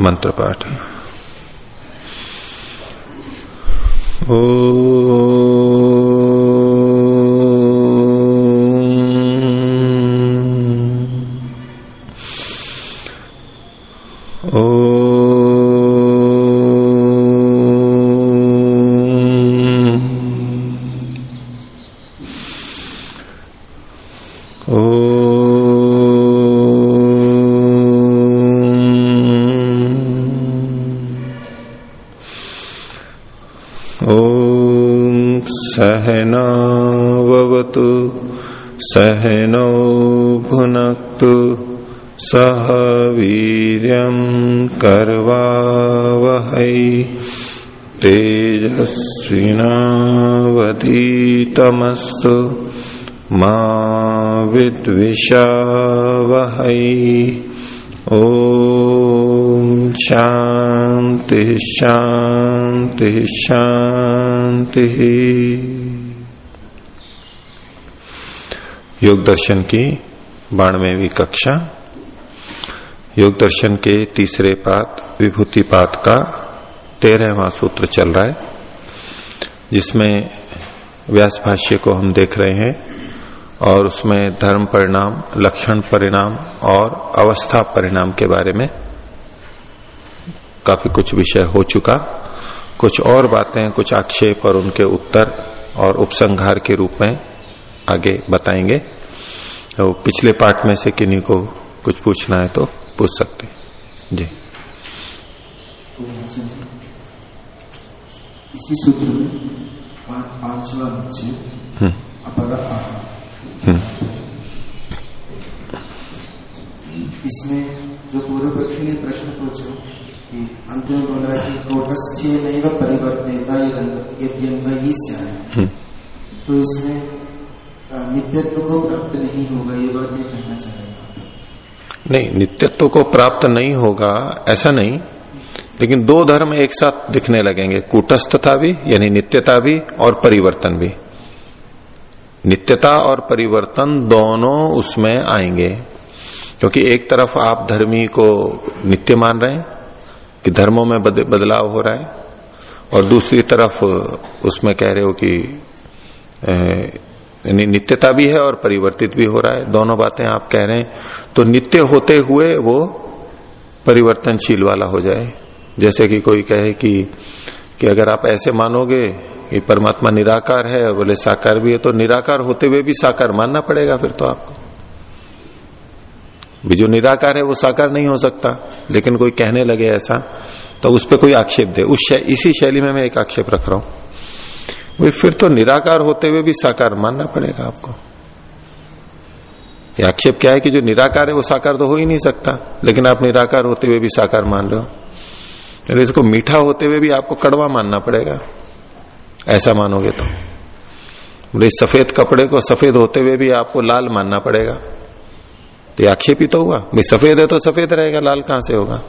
मंत्र पाठ ओ सहनौ भुनक्तु सह वीर कर्वावहै। तेजस्विनावधीतमस्तु मा विद्विषावहै। ओ शांति शांति शांति योग दर्शन की बाणवेवी कक्षा, योग दर्शन के तीसरे पात, विभूति पात का तेरहवा सूत्र चल रहा है, जिसमें व्यास भाष्य को हम देख रहे हैं और उसमें धर्म परिणाम, लक्षण परिणाम और अवस्था परिणाम के बारे में काफ़ी कुछ विषय हो चुका। कुछ और बातें, कुछ आक्षेप और उनके उत्तर और उपसंहार के रूप में आगे बताएँगे तो पिछले पाठ में से किन्हीं को कुछ पूछना है तो पूछ सकते हैं जी इसी सूत्र में पांचवा हम्म। अपर हम्म। इसमें जो पूर्व पक्षी ने प्रश्न पूछा कि अंतिम बोला कि कोटस्थ्य नहीं परिवर्तिता यद्यंग ही हम्म। तो इसमें नित्यत्व को प्राप्त नहीं होगा, ये बात ये कहना चाह नहीं, नित्यत्व को प्राप्त नहीं होगा, ऐसा नहीं। लेकिन दो धर्म एक साथ दिखने लगेंगे, कूटस्थता भी, यानी नित्यता भी और परिवर्तन भी। नित्यता और परिवर्तन दोनों उसमें आएँगे, क्योंकि एक तरफ़ आप धर्मी को नित्य मान रहे हैं, कि धर्मों में बदलाव हो रहा है, और दूसरी तरफ़ उसमें कह रहे हो कि यानी नित्यता भी है और परिवर्तित भी हो रहा है। दोनों बातें आप कह रहे हैं। तो नित्य होते हुए वो परिवर्तनशील वाला हो जाए। जैसे कि कोई कहे कि कि अगर आप ऐसे मानोगे कि परमात्मा निराकार है बोले साकार भी है तो निराकार होते हुए भी साकार मानना पड़ेगा फिर तो आपको। भी जो निराकार है वो साकार नहीं हो सकता। लेकिन कोई कहने लगे ऐसा तो उस पर कोई आक्षेप दे। उस शै, इसी शैली में मैं एक आक्षेप रख रहा हूँ। वे फिर तो निराकार होते हुए भी साकार मानना पड़ेगा आपको। आक्षेप क्या है कि जो निराकार है, वो साकार तो हो ही नहीं सकता, लेकिन आप निराकार होते हुए भी साकार मान रहे हो। अरे इसको मीठा होते हुए भी आपको कड़वा मानना पड़ेगा। ऐसा मानोगे तो। बोले सफ़ेद कपड़े को सफ़ेद होते हुए भी आपको लाल मानना पड़ेगा। तो आक्षेप ही तो हुआ। भाई, सफ़ेद है तो सफ़ेद रहेगा, लाल कहाँ से होगा?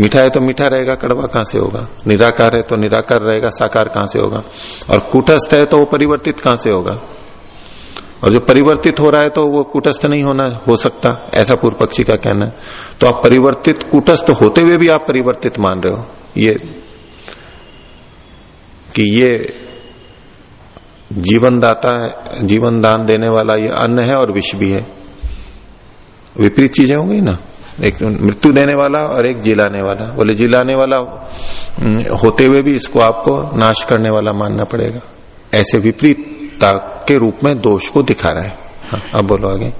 मीठा है तो मीठा रहेगा, कड़वा कहाँ से होगा? निराकार है तो निराकार रहेगा, साकार कहाँ से होगा? और कुटस्थ है तो वो परिवर्तित कहाँ से होगा? और जो परिवर्तित हो रहा है तो वो कुटस्थ नहीं होना हो सकता, ऐसा पूर्व पक्षी का कहना है। तो आप परिवर्तित कुटस्थ होते हुए भी आप परिवर्तित मान रहे हो। ये, कि ये जीवन दाता है जीवन दान देने वाला ये अन्न है और विष भी है। विपरीत चीज़ें होंगी ना? एक मृत्यु देने वाला और एक जिलाने वाला। बोले जिलाने वाला होते हुए भी इसको आपको नाश करने वाला मानना पड़ेगा। ऐसे विपरीतता के रूप में दोष को दिखा रहा है। हाँ, अब बोलो आगे।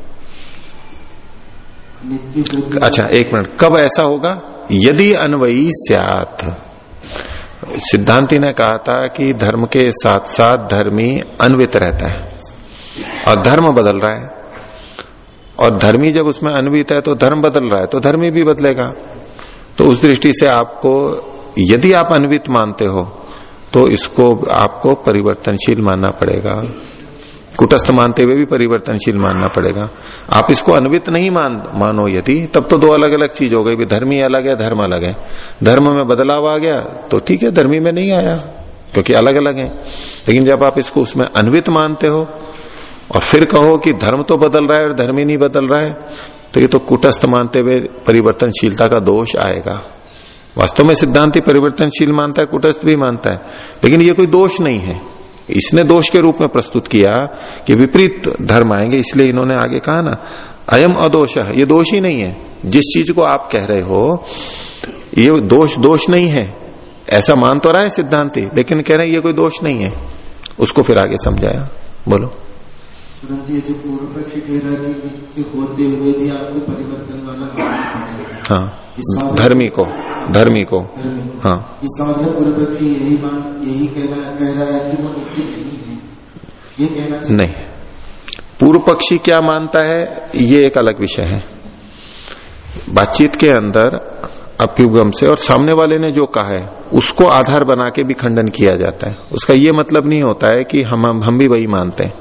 अच्छा एक मिनट। कब ऐसा होगा? यदि अनवयी सियात। सिद्धांति ने कहा था कि धर्म के साथ साथ धर्मी अन्वित रहता है। और धर्म बदल रहा है। और धर्मी जब उसमें अन्वित है तो धर्म बदल रहा है तो धर्मी भी बदलेगा। तो उस दृष्टि से आपको, यदि आप अन्वित मानते हो तो इसको आपको परिवर्तनशील मानना पड़ेगा। कुटस्थ मानते हुए भी परिवर्तनशील मानना पड़ेगा। आप इसको अन्वित नहीं मान, मानो यदि, तब तो दो अलग अलग चीज़ हो गई। धर्मी अलग है, धर्म अलग है। धर्म में बदलाव आ गया तो ठीक है, धर्मी में नहीं आया, क्योंकि अलग अलग है। लेकिन जब आप इसको उसमें अन्वित मानते हो और फिर कहो कि धर्म तो बदल रहा है और धर्म ही नहीं बदल रहा है। तो ये तो कुटस्थ मानते हुए परिवर्तनशीलता का दोष आएगा। वास्तव में सिद्धांति परिवर्तनशील मानता है, कुटस्थ भी मानता है। लेकिन ये कोई दोष नहीं है। इसने दोष के रूप में प्रस्तुत किया कि विपरीत धर्म आएँगे, इसलिए इन्होंने आगे कहा ना, अयम अदोष है। ये दोष ही नहीं है। जिस चीज़ को आप कह रहे हो, ये दोष दोष नहीं है। ऐसा मान तो रहा है सिद्धांति, लेकिन कह रहे हैं, ये कोई दोष नहीं है। उसको फिर आगे समझाया। बोलो। परंतु ये जो पूर्व पक्ष कह रहा है कि होते हुए भी आपको परिवर्तन वाला हाँ। धर्मी को धर्मी को। हाँ। इसका मतलब पूर्व पक्षी यही मान यही कह रहा कह रहा है कि वो नित्य नहीं है। ये कहना नहीं। पूर्व पक्षी क्या मानता है ये एक अलग विषय है। बातचीत के अंदर अभ्युगम से और सामने वाले ने जो कहा है उसको आधार बना के भी खंडन किया जाता है। उसका ये मतलब नहीं होता है कि हम हम भी वही मानते हैं।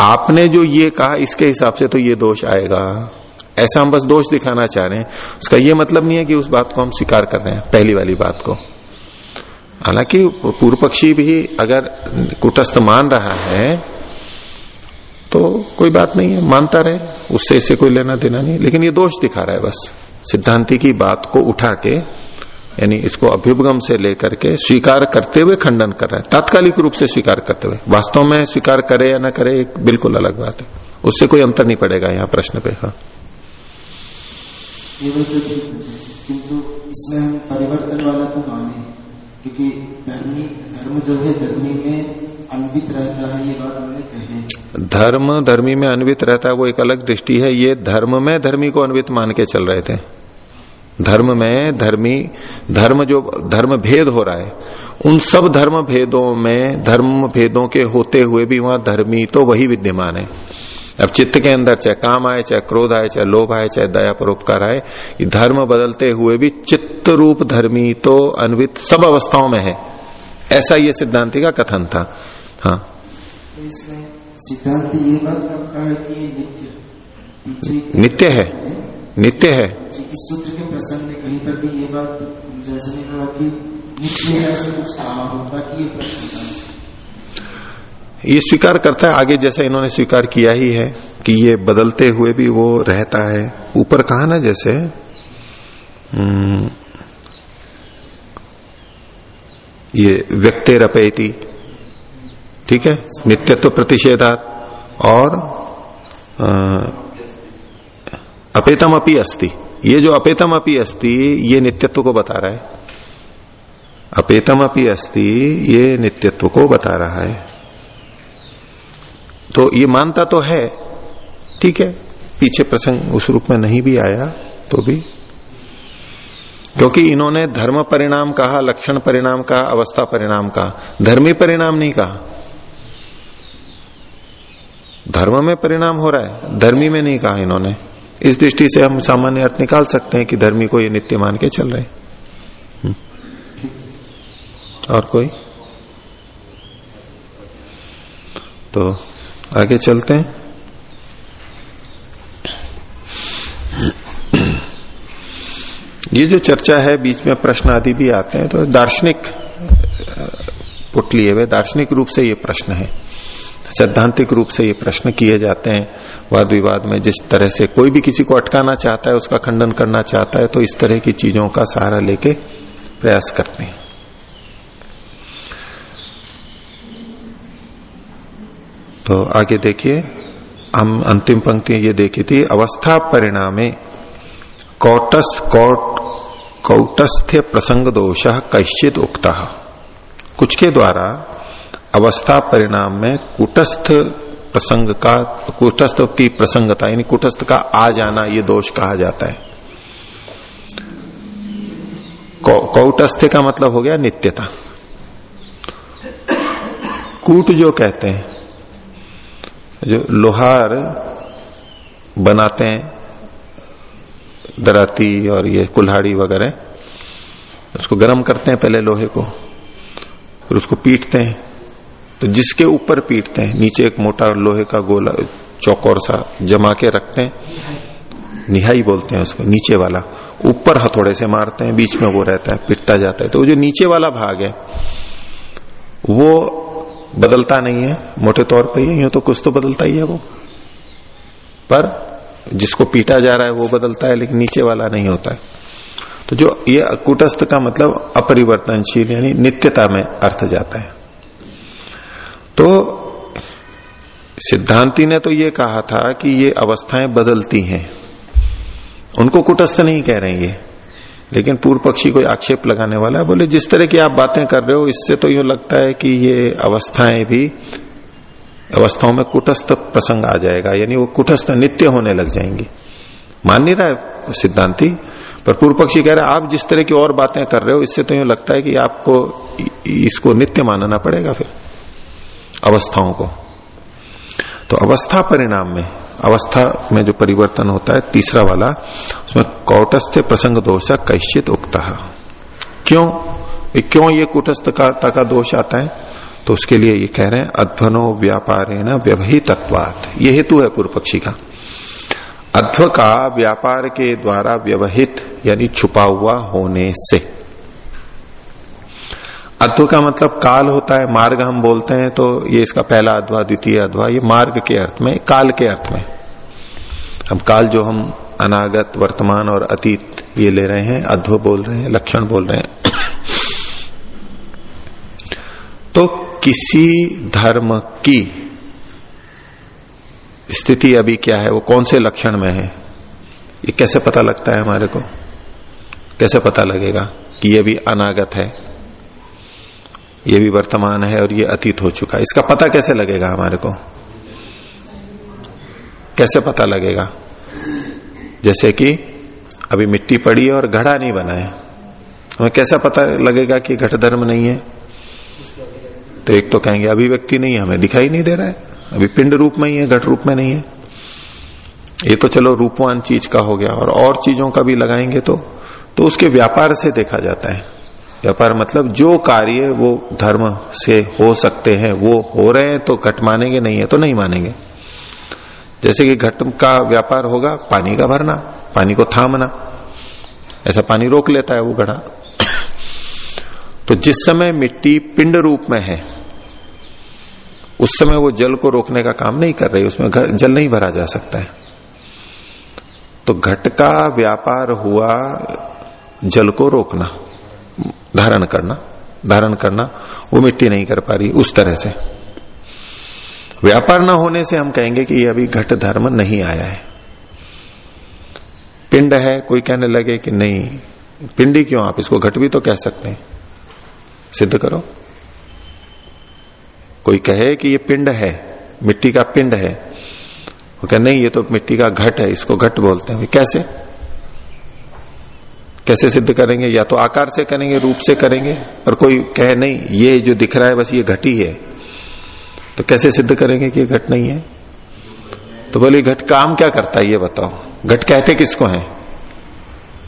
आपने जो ये कहा इसके हिसाब से तो ये दोष आएगा। ऐसा हम बस दोष दिखाना चाह रहे हैं। उसका ये मतलब नहीं है कि उस बात को हम स्वीकार कर रहे हैं, पहली वाली बात को। हालाँकि पूर्व पक्षी भी अगर कुटस्थ मान रहा है तो कोई बात नहीं है, मानता रहे। उससे इससे कोई लेना देना नहीं। लेकिन ये दोष दिखा रहा है बस। सिद्धांति की बात को उठा के यानी इसको अभ्युपगम से लेकर के स्वीकार करते हुए खंडन कर रहा है। तात्कालिक रूप से स्वीकार करते हुए। वास्तव में स्वीकार करे या ना करे एक बिल्कुल अलग बात है। उससे कोई अंतर नहीं पड़ेगा यहाँ प्रश्न पे हाँ। तो है किंतु इसमें हम परिवर्तन वाला तो माने क्योंकि धर्मी धर्म जो है धर्मी में अन्वित रहता है ये बात हमने कही धर्म धर्मी में अन्वित रहता है वो एक अलग दृष्टि है। ये धर्म में धर्मी को अन्वित मान के चल रहे थे। धर्म में धर्मी धर्म जो धर्म भेद हो रहा है उन सब धर्म भेदों में धर्म भेदों के होते हुए भी वहाँ धर्मी तो वही विद्यमान है। अब चित्त के अंदर चाहे काम आए चाहे क्रोध आए चाहे लोभ आए चाहे दया परोपकार आए धर्म बदलते हुए भी चित्त रूप धर्मी तो अन्वित सब अवस्थाओं में है। ऐसा ये सिद्धांति का कथन था। हाँ। तो सिद्धांत ये बात है कि नित्य। नित्य है। नित्य है। इस सूत्र के प्रसंग में कहीं पर भी ये बात जैसे नहीं कि नित्य कुछ कहा कि ये प्रश्न ये स्वीकार करता है आगे जैसे इन्होंने स्वीकार किया ही है कि ये बदलते हुए भी वो रहता है। ऊपर कहा ना जैसे ये व्यक्ति रपेती ठीक है? नित्यत्व प्रतिषेधात और अपेतम अपी अस्ति। ये जो अपेतम अपी अस्ति, ये नित्यत्व को बता रहा है। अपेतम अपी अस्ति, ये नित्यत्व को बता रहा है। तो ये मानता तो है, ठीक है, पीछे प्रसंग उस रूप में नहीं भी आया तो भी। क्योंकि इन्होंने धर्म परिणाम कहा, लक्षण परिणाम कहा, अवस्था परिणाम कहा। धर्मी परिणाम नहीं कहा। धर्म में परिणाम हो रहा है, धर्मी में नहीं कहा इन्होंने। इस दृष्टि से हम सामान्य अर्थ निकाल सकते हैं कि धर्मी को ये नित्य मान के चल रहे हम्म। और कोई? तो आगे चलते हैं। ये जो चर्चा है बीच में प्रश्न आदि भी आते हैं तो दार्शनिक पुट लिए हुए दार्शनिक रूप से ये प्रश्न है। सैद्धांतिक रूप से ये प्रश्न किए जाते हैं वाद विवाद में, जिस तरह से कोई भी किसी को अटकाना चाहता है, उसका खंडन करना चाहता है तो इस तरह की चीज़ों का सहारा लेके प्रयास करते हैं। तो आगे देखिए, हम अंतिम पंक्ति ये देखी थी, अवस्था परिणामे कौटस्थ कौट, कौटस्थ्य प्रसंग दोष कैश्चित उक्ता। कुछ के द्वारा अवस्था परिणाम में कुटस्थ प्रसंग का, कुटस्थ की प्रसंगता, यानी कुटस्थ का आ जाना, ये दोष कहा जाता है। कौटस्थ्य का मतलब हो गया नित्यता। कूट जो कहते हैं, जो लोहार बनाते हैं, दराती और ये कुल्हाड़ी वगैरह, उसको गर्म करते हैं पहले लोहे को, फिर उसको पीटते हैं। तो जिसके ऊपर पीटते हैं, नीचे एक मोटा लोहे का गोला चौकोर सा जमा के रखते हैं, निहाई बोलते हैं उसको, नीचे वाला, ऊपर हथौड़े से मारते हैं, बीच में वो रहता है, पिटता जाता है। तो वो जो नीचे वाला भाग है, वो बदलता नहीं है, मोटे तौर पर ही यूँ तो कुछ तो बदलता ही है वो। पर जिसको पीटा जा रहा है, वो बदलता है, लेकिन नीचे वाला नहीं होता है। तो जो ये कुटस्थ का मतलब अपरिवर्तनशील, यानी नित्यता में अर्थ जाता है। तो सिद्धांति ने तो ये कहा था कि ये अवस्थाएँ बदलती हैं। उनको कुटस्थ नहीं कह रहे ये। लेकिन पूर्व पक्षी कोई आक्षेप लगाने वाला है, बोले, जिस तरह की आप बातें कर रहे हो, इससे तो यूँ लगता है कि ये अवस्थाएँ भी अवस्थाओं में कुटस्थ प्रसंग आ जाएगा, यानी वो कुटस्थ नित्य होने लग जाएँगी। मान नहीं रहा है सिद्धांति? पर पूर्व पक्षी कह रहे आप जिस तरह की और बातें कर रहे हो, इससे तो यूँ लगता है कि आपको इसको नित्य मानना पड़ेगा फिर। अवस्थाओं को। तो अवस्था परिणाम में, अवस्था में जो परिवर्तन होता है, तीसरा वाला, उसमें कौटस्थ प्रसंग दोष कैश्चित उक्त। क्यों? क्यों ये कुटस्थता का दोष आता है? तो उसके लिए ये कह रहे हैं, अध्वनो व्यापारेण व्यवहित ये हेतु है पूर्व पक्षी का। अध्व का व्यापार के द्वारा व्यवहित, यानी छुपा हुआ होने से। अध्व का मतलब काल होता है, मार्ग हम बोलते हैं तो ये इसका पहला अध्वा द्वितीय अध्वा, ये मार्ग के अर्थ में, काल के अर्थ में। हम काल जो हम अनागत, वर्तमान और अतीत ये ले रहे हैं, अध्व बोल रहे हैं, लक्षण बोल रहे हैं। तो किसी धर्म की स्थिति अभी क्या है, वो कौन से लक्षण में है? ये कैसे पता लगता है हमारे को? कैसे पता लगेगा कि ये भी अनागत है? ये भी वर्तमान है और ये अतीत हो चुका है। इसका पता कैसे लगेगा हमारे को? कैसे पता लगेगा? जैसे कि अभी मिट्टी पड़ी है और घड़ा नहीं बना है। हमें कैसा पता लगेगा कि घट धर्म नहीं है? तो एक तो कहेंगे, अभिव्यक्ति नहीं है, हमें दिखाई नहीं दे रहा है। अभी पिंड रूप में ही है, घट रूप में नहीं है। ये तो चलो रूपवान चीज़ का हो गया, और और चीज़ों का भी लगाएँगे तो तो उसके व्यापार से देखा जाता है। व्यापार मतलब जो कार्य वो धर्म से हो सकते हैं, वो हो रहे हैं तो घट मानेंगे, नहीं है तो नहीं मानेंगे। जैसे कि घट का व्यापार होगा, पानी का भरना, पानी को थामना, ऐसा पानी रोक लेता है वो घड़ा। तो जिस समय मिट्टी पिंड रूप में है, उस समय वो जल को रोकने का काम नहीं कर रही, उसमें जल नहीं भरा जा सकता है। तो घट का व्यापार हुआ जल को रोकना। धारण करना धारण करना, वो मिट्टी नहीं कर पा रही, उस तरह से। व्यापार न होने से हम कहेंगे कि ये अभी घट धर्म नहीं आया है। पिंड है, कोई कहने लगे कि नहीं, पिंडी क्यों आप इसको घट भी तो कह सकते हैं? सिद्ध करो। कोई कहे कि ये पिंड है, मिट्टी का पिंड है, वो कहे, नहीं, ये तो मिट्टी का घट है, इसको घट बोलते हैं। कैसे? कैसे सिद्ध करेंगे? या तो आकार से करेंगे, रूप से करेंगे? और कोई कहे, नहीं, ये जो दिख रहा है, बस ये घट ही। तो कैसे सिद्ध करेंगे कि घट नहीं है? तो बोले घट काम क्या करता है, ये बताओ। घट कहते किसको है?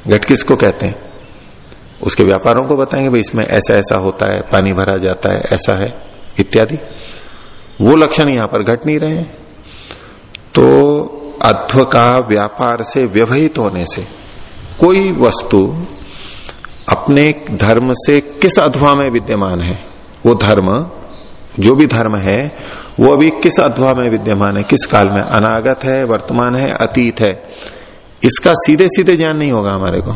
घट किसको कहते हैं? उसके व्यापारों को बताएँगे, भाई, इसमें ऐसा ऐसा होता है, पानी भरा जाता है, ऐसा है, इत्यादि। वो लक्षण यहाँ पर घट नहीं रहे तो अध्व का व्यापार से व्यवहित होने से कोई वस्तु अपने धर्म से किस अध्वा में विद्यमान है? वो धर्म, जो भी धर्म है, वो अभी किस अध्वा में विद्यमान है? किस काल में? अनागत है, वर्तमान है, अतीत है? इसका सीधे सीधे ज्ञान नहीं होगा हमारे को।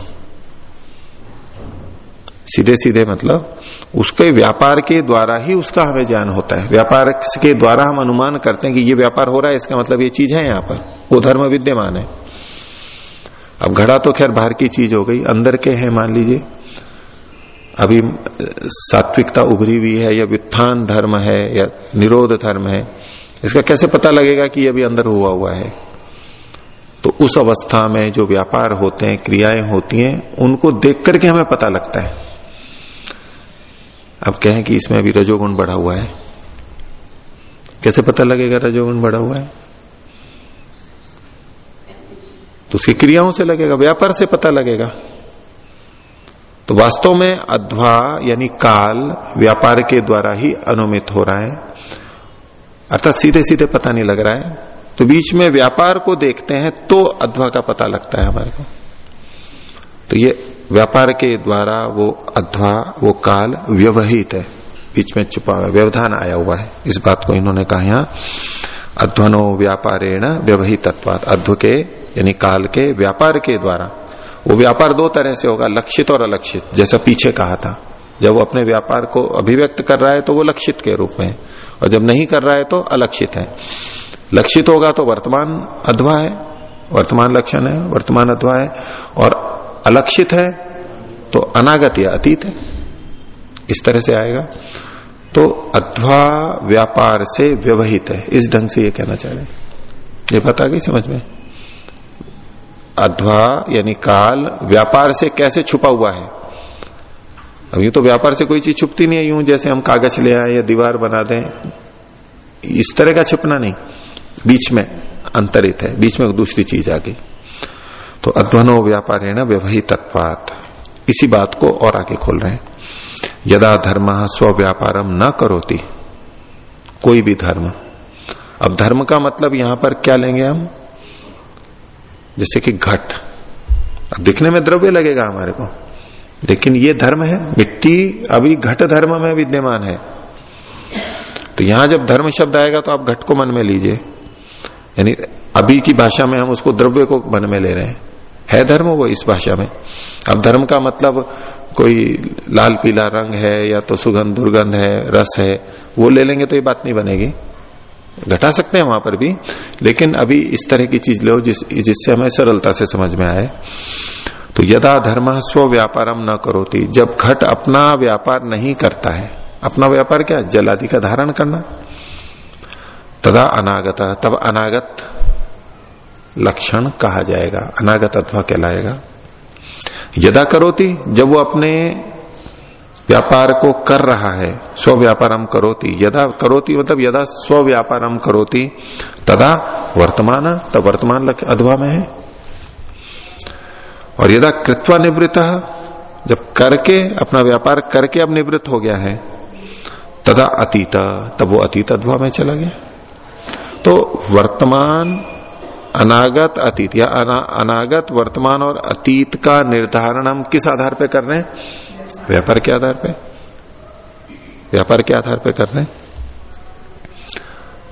सीधे सीधे मतलब उसके व्यापार के द्वारा ही उसका हमें ज्ञान होता है। व्यापार के द्वारा हम अनुमान करते हैं कि ये व्यापार हो रहा है, इसका मतलब ये चीज़ है यहाँ पर। वो धर्म विद्यमान है। अब घड़ा तो खैर बाहर की चीज़ हो गई, अंदर के हैं, मान लीजिए। अभी सात्विकता उभरी हुई है, या व्युत्थान धर्म है, या निरोध धर्म है, इसका कैसे पता लगेगा कि ये अभी अंदर हुआ हुआ है? तो उस अवस्था में जो व्यापार होते हैं, क्रियाएँ होती हैं, उनको देख करके हमें पता लगता है। अब कहें कि इसमें अभी रजोगुण बढ़ा हुआ है। कैसे पता लगेगा रजोगुण बढ़ा हुआ है? तो उसकी क्रियाओं से लगेगा, व्यापार से पता लगेगा। तो वास्तव में अध्वा यानी काल व्यापार के द्वारा ही अनुमित हो रहा है। अर्थात सीधे सीधे पता नहीं लग रहा है। तो बीच में व्यापार को देखते हैं तो अध्वा का पता लगता है हमारे को। तो ये व्यापार के द्वारा वो अध्वा, वो काल व्यवहित है। बीच में छुपा हुआ, व्यवधान आया हुआ है। इस बात को इन्होंने कहा यहाँ। अध्वनो व्यापारेण व्यवहित अध्व के यानी काल के व्यापार के द्वारा। वो व्यापार दो तरह से होगा, लक्षित और अलक्षित, जैसा पीछे कहा था। जब वो अपने व्यापार को अभिव्यक्त कर रहा है तो वो लक्षित के रूप में और जब नहीं कर रहा है तो अलक्षित है। लक्षित होगा तो वर्तमान अध्वा है, वर्तमान लक्षण है, वर्तमान अध्वा है। और अलक्षित है तो अनागत या अतीत है। इस तरह से आएगा। तो अध्वा व्यापार से व्यवहित है। इस ढंग से ये कहना चाह रहे हैं। ये पता गई समझ में? अध्वा यानी काल व्यापार से कैसे छुपा हुआ है? अब ये तो व्यापार से कोई चीज़ छुपती नहीं है, यूँ जैसे हम कागज़ ले आए या दीवार बना दें, इस तरह का छुपना नहीं। बीच में अंतरित है, बीच में दूसरी चीज़ आ गई। तो अध्वनो व्यापार है ना व्यवहित इसी बात को और आगे खोल रहे हैं। यदा धर्म स्व व्यापारम न करोती, कोई भी धर्म। अब धर्म का मतलब यहाँ पर क्या लेंगे हम? जैसे कि घट। अब दिखने में द्रव्य लगेगा हमारे को, लेकिन ये धर्म है, मिट्टी अभी घट धर्म में विद्यमान है। तो यहाँ जब धर्म शब्द आएगा तो आप घट को मन में लीजिए। यानी अभी की भाषा में हम उसको द्रव्य को मन में ले रहे हैं। है धर्म वो इस भाषा में। अब धर्म का मतलब कोई लाल पीला रंग है या तो सुगंध दुर्गंध है, रस है, वो ले लेंगे तो ये बात नहीं बनेगी। घटा सकते हैं वहाँ पर भी, लेकिन अभी इस तरह की चीज़ लो जिस, जिससे हमें सरलता से समझ में आए। तो यदा धर्म स्व व्यापारम न करोती, जब घट अपना व्यापार नहीं करता है, अपना व्यापार क्या? जल आदि का धारण करना। तदा अनागत, तब अनागत लक्षण कहा जाएगा, अनागत अथवा कहलाएगा। यदा करोती, जब वो अपने व्यापार को कर रहा है स्व व्यापारम करोती। यदा करोती मतलब यदा स्व व्यापारम करोती, तदा वर्तमान, तब वर्तमान अधवा में है। और यदा कृत्वा निवृत्त, जब करके, अपना व्यापार करके अब निवृत्त हो गया है, तदा अतीत, तब वो अतीत अधवा में चला गया। तो वर्तमान अनागत अतीत या अना, अनागत वर्तमान और अतीत का निर्धारण हम किस आधार पे कर रहे हैं? व्यापार के आधार पे। व्यापार के आधार पे कर रहे हैं।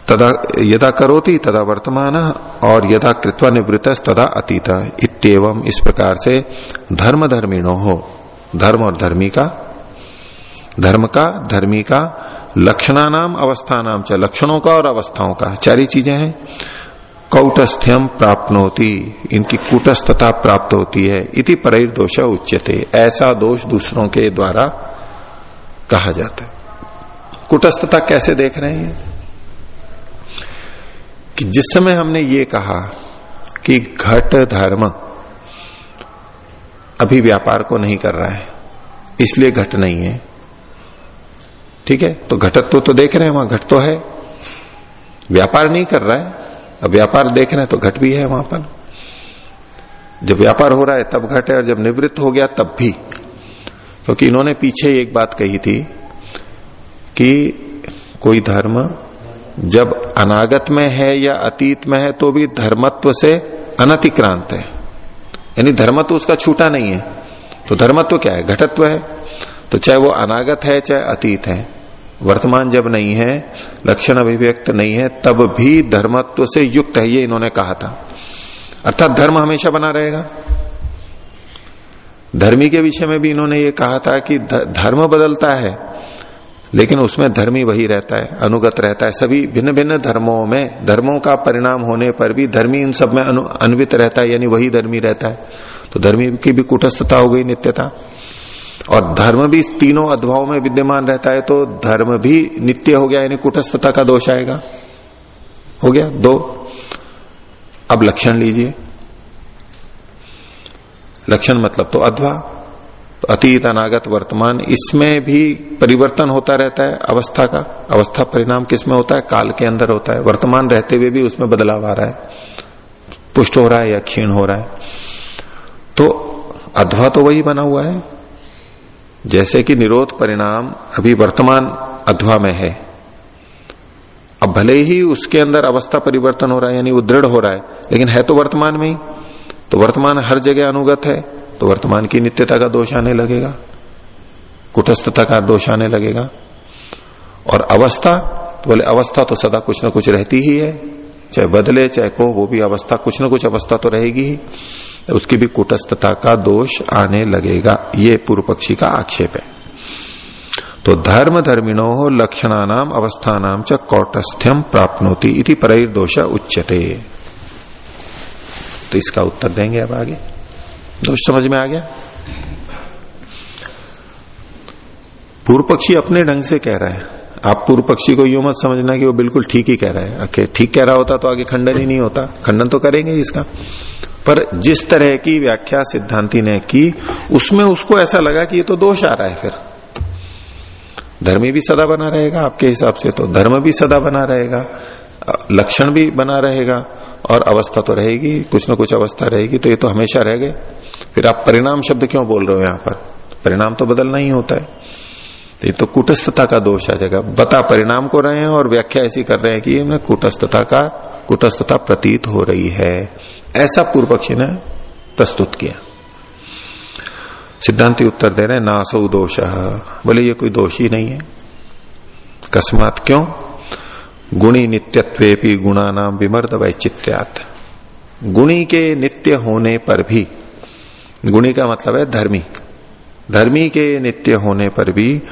तदा यदा करोती तदा वर्तमान और यदा कृत्वा निवृत्त तदा अतीत। इतम इस प्रकार से धर्म धर्मिणो हो। धर्म और धर्मी का धर्म का धर्मी का लक्षणानाम अवस्थानाम च लक्षणों का और अवस्थाओं का। चारी चीज़ें हैं। कौटस्थ्यम प्राप्त होती इनकी कुटस्थता प्राप्त होती है इति पर दोष उच्यते। ऐसा दोष दूसरों के द्वारा कहा जाता है। कुटस्थता कैसे देख रहे हैं? कि जिस समय हमने ये कहा कि घट धर्म अभी व्यापार को नहीं कर रहा है इसलिए घट नहीं है ठीक है? तो घटत तो, तो देख रहे हैं वहाँ घट तो है। व्यापार नहीं कर रहा है अब व्यापार देख रहे हैं तो घट भी है वहाँ पर। जब व्यापार हो रहा है तब घट है और जब निवृत्त हो गया तब भी। क्योंकि इन्होंने पीछे एक बात कही थी कि कोई धर्म जब अनागत में है या अतीत में है तो भी धर्मत्व से अनतिक्रांत है। यानी धर्मत्व उसका छूटा नहीं है। तो धर्मत्व क्या है? घटत्व है। तो चाहे वो अनागत है, चाहे अतीत है। वर्तमान जब नहीं है, लक्षण अभिव्यक्त नहीं है, तब भी धर्मत्व से युक्त है, ये इन्होंने कहा था। अर्थात धर्म हमेशा बना रहेगा। धर्मी के विषय में भी इन्होंने ये कहा था कि धर्म बदलता है, लेकिन उसमें धर्मी वही रहता है, अनुगत रहता है। सभी भिन्न भिन्न धर्मों में, धर्मों का परिणाम होने पर भी धर्मी इन सब में अन्वित रहता है, यानी वही धर्मी रहता है। तो धर्मी की भी कुटस्थता हो गई नित्यता। और धर्म भी तीनों अध्वाओं में विद्यमान रहता है तो धर्म भी नित्य हो गया, यानी कुटस्थता का दोष आएगा। हो गया? दो। अब लक्षण लीजिए। लक्षण मतलब तो अध्वा तो अतीत, अनागत, वर्तमान, इसमें भी परिवर्तन होता रहता है अवस्था का। अवस्था परिणाम किसमें होता है? काल के अंदर होता है। वर्तमान रहते हुए भी उसमें बदलाव आ रहा है। पुष्ट हो रहा है या क्षीण हो रहा है। तो अध्वा तो वही बना हुआ है। जैसे कि निरोध परिणाम अभी वर्तमान अध्वा में है। अब भले ही उसके अंदर अवस्था परिवर्तन हो रहा है, यानी उदृढ़ हो रहा है, लेकिन है तो वर्तमान में ही। तो वर्तमान हर जगह अनुगत है तो वर्तमान की नित्यता का दोष आने लगेगा, कुटस्थता का दोष आने लगेगा। और अवस्था तो बोले अवस्था तो सदा कुछ ना कुछ रहती ही है, चाहे बदले, चाहे को, वो भी अवस्था, कुछ ना कुछ अवस्था तो रहेगी ही। उसकी भी कुटस्थता का दोष आने लगेगा। ये पूर्व पक्षी का आक्षेप है। तो धर्म धर्मिणो लक्षणानाम अवस्थानाम च कौटस्थ्यम प्राप्नोति इति पर दोष उच्यते। तो इसका उत्तर देंगे अब आगे। दोष समझ में आ गया? पूर्व पक्षी अपने ढंग से कह रहा है। आप पूर्व पक्षी को यू मत समझना कि वो बिल्कुल ठीक ही कह रहा है। ठीक कह रहा होता तो आगे खंडन ही नहीं होता। खंडन तो करेंगे इसका। पर जिस तरह की व्याख्या सिद्धांति ने की, उसमें उसको ऐसा लगा कि ये तो दोष आ रहा है फिर। धर्मी भी सदा बना रहेगा आपके हिसाब से तो। धर्म भी सदा बना रहेगा, लक्षण भी बना रहेगा, और अवस्था तो रहेगी, कुछ ना कुछ अवस्था रहेगी तो ये तो हमेशा रह गए। फिर आप परिणाम शब्द क्यों बोल रहे हो यहाँ पर? परिणाम तो बदलना ही होता है। तो ये तो कुटस्थता का दोष आ जाएगा। बता परिणाम को रहे हैं और व्याख्या ऐसी कर रहे हैं कि कुटस्थता का कुटस्थता प्रतीत हो रही है। ऐसा पूर्व पक्षी ने प्रस्तुत किया। सिद्धांति उत्तर दे रहे नासौ दोष। बोले, ये कोई दोष ही नहीं है। कस्मात क्यों? गुणी नित्यत्वे भी गुणा नाम विमर्द वैचित्र्यात। गुणी के नित्य होने पर भी, गुणी का मतलब है धर्मी। धर्मी के नित्य होने पर भी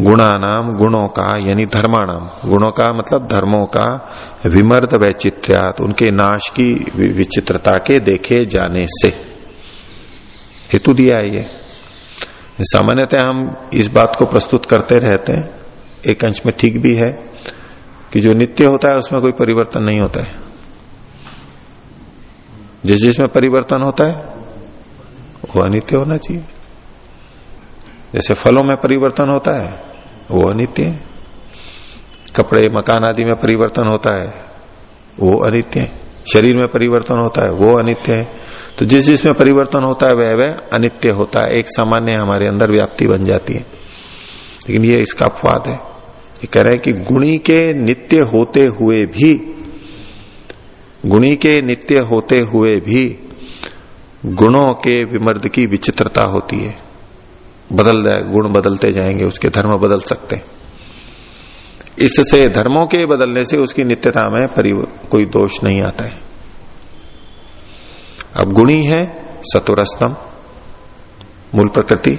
गुणानाम गुणों का, यानी धर्माणाम, गुणों का मतलब धर्मों का विमर्द वैचित्र्यात, उनके नाश की विचित्रता के देखे जाने से। हेतु दिया है ये। सामान्यतः हम इस बात को प्रस्तुत करते रहते हैं। एक अंश में ठीक भी है कि जो नित्य होता है, उसमें कोई परिवर्तन नहीं होता है। जिस जिसमें परिवर्तन होता है, वो अनित्य होना चाहिए। जैसे फलों में परिवर्तन होता है, वो अनित्य है। कपड़े, मकान आदि में परिवर्तन होता है, वो अनित्य है। शरीर में परिवर्तन होता है, वो अनित्य है। तो जिस जिसमें परिवर्तन होता है, वह वह अनित्य होता है। एक सामान्य हमारे अंदर व्याप्ति बन जाती है। लेकिन ये इसका अपवाद है। ये कह रहे हैं कि गुणी के नित्य होते हुए भी, गुणी के नित्य होते हुए भी गुणों के विमर्द की विचित्रता होती है। बदल जाए गुण बदलते जाएँगे, उसके धर्म बदल सकते हैं। इससे धर्मों के बदलने से उसकी नित्यता में कोई दोष नहीं आता है। अब गुणी है सतुरस्तम मूल प्रकृति,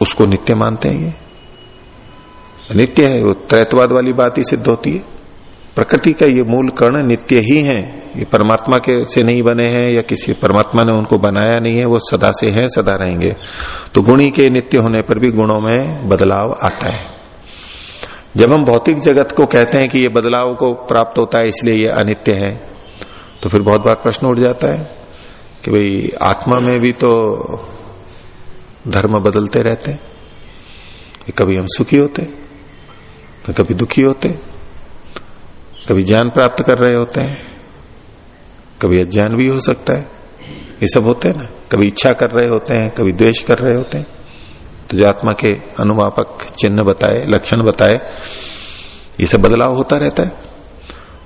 उसको नित्य मानते हैं ये। नित्य है, वो त्रैतवाद वाली बात ही सिद्ध होती है। प्रकृति का ये मूल कर्ण नित्य ही है। ये परमात्मा के से नहीं बने हैं या किसी परमात्मा ने उनको बनाया नहीं है, वो सदा से हैं, सदा रहेंगे। तो गुणी के नित्य होने पर भी गुणों में बदलाव आता है। जब हम भौतिक जगत को कहते हैं कि ये बदलाव को प्राप्त होता है, इसलिए ये अनित्य है तो फिर बहुत बार प्रश्न उठ जाता है कि भाई, आत्मा में भी तो धर्म बदलते रहते हैं। कभी हम सुखी होते तो कभी दुखी होते कभी ज्ञान प्राप्त कर रहे होते हैं कभी अज्ञान भी हो सकता है। ये सब होते हैं ना। कभी इच्छा कर रहे होते हैं, कभी द्वेष कर रहे होते हैं। तो जो आत्मा के अनुमापक चिन्ह बताए, लक्षण बताए, ये सब बदलाव होता रहता है।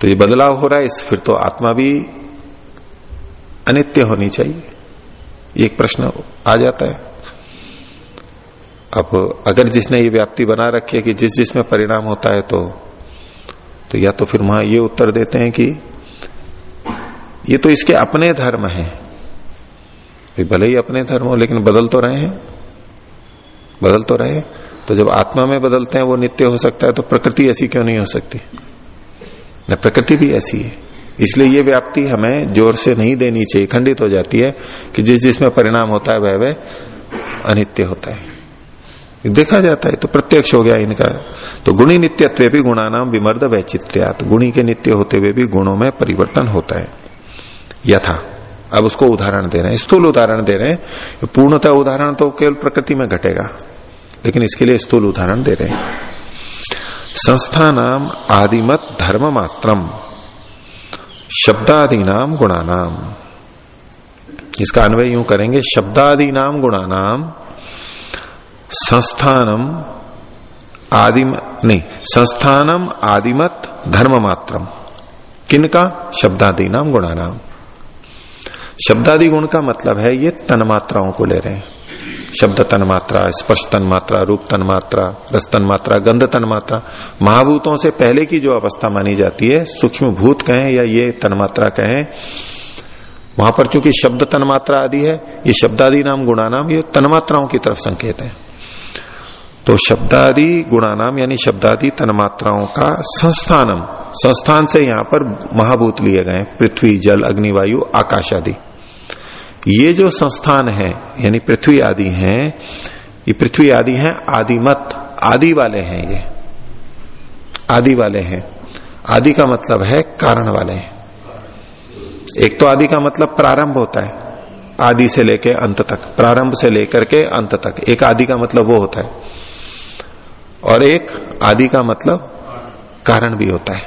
तो ये बदलाव हो रहा है, इस फिर तो आत्मा भी अनित्य होनी चाहिए। एक प्रश्न आ जाता है। अब अगर जिसने ये व्याप्ति बना रखी है कि जिस जिसमें परिणाम होता है तो तो या तो फिर वहाँ ये उत्तर देते हैं कि ये तो इसके अपने धर्म है। भले ही अपने धर्म हो, लेकिन बदल तो रहे हैं। बदल तो रहे तो जब आत्मा में बदलते हैं, वो नित्य हो सकता है तो प्रकृति ऐसी क्यों नहीं हो सकती? न, प्रकृति भी ऐसी है। इसलिए ये व्याप्ति हमें ज़ोर से नहीं देनी चाहिए। खंडित हो जाती है कि जिस जिसमें परिणाम होता है, वह वह अनित्य होता है। देखा जाता है तो प्रत्यक्ष हो गया इनका। तो गुणी नित्यत्व भी गुणानाम विमर्द वैचित्र्यात। गुणी के नित्य होते हुए भी गुणों में परिवर्तन होता है। यथा अब उसको उदाहरण दे रहे हैं, स्थूल उदाहरण दे रहे हैं। पूर्णतः उदाहरण तो केवल प्रकृति में घटेगा, लेकिन इसके लिए स्थूल उदाहरण दे रहे हैं। संस्था नाम आदिमत धर्म मात्रम शब्दादि नाम गुणानाम। इसका अन्वय यूँ करेंगे शब्दादि नाम गुणानाम, संस्थानम आदिम, नहीं, संस्थानम आदिमत धर्म मात्रम। किनका? शब्दादि नाम गुणानाम। शब्दादि गुण का मतलब है ये तन्मात्राओं को ले रहे हैं। शब्द तन्मात्रा स्पर्श तन्मात्रा रूप तन्मात्रा रस तन्मात्रा गंध तन्मात्रा महाभूतों से पहले की जो अवस्था मानी जाती है, सूक्ष्म भूत कहें या ये तन्मात्रा कहें, वहाँ पर चूँकि शब्द तन्मात्रा आदि है, ये शब्दादि नाम, गुणानाम, ये तन्मात्राओं की तरफ़ संकेत है। तो शब्दादि, गुणानाम यानी शब्दादि तन्मात्राओं का संस्थानम, संस्थान से यहाँ पर महाभूत लिए गए पृथ्वी, जल अग्निवायु आकाश आदि। ये जो संस्थान है, यानी पृथ्वी आदि हैं, ये पृथ्वी आदि हैं, आदिमत, आदि वाले हैं ये। आदि वाले हैं। आदि का मतलब है कारण वाले हैं। एक तो आदि का मतलब प्रारंभ होता है, आदि से लेके अंत तक, प्रारंभ से लेकर के अंत तक। एक आदि का मतलब वो होता है। और एक आदि का मतलब कारण भी होता है।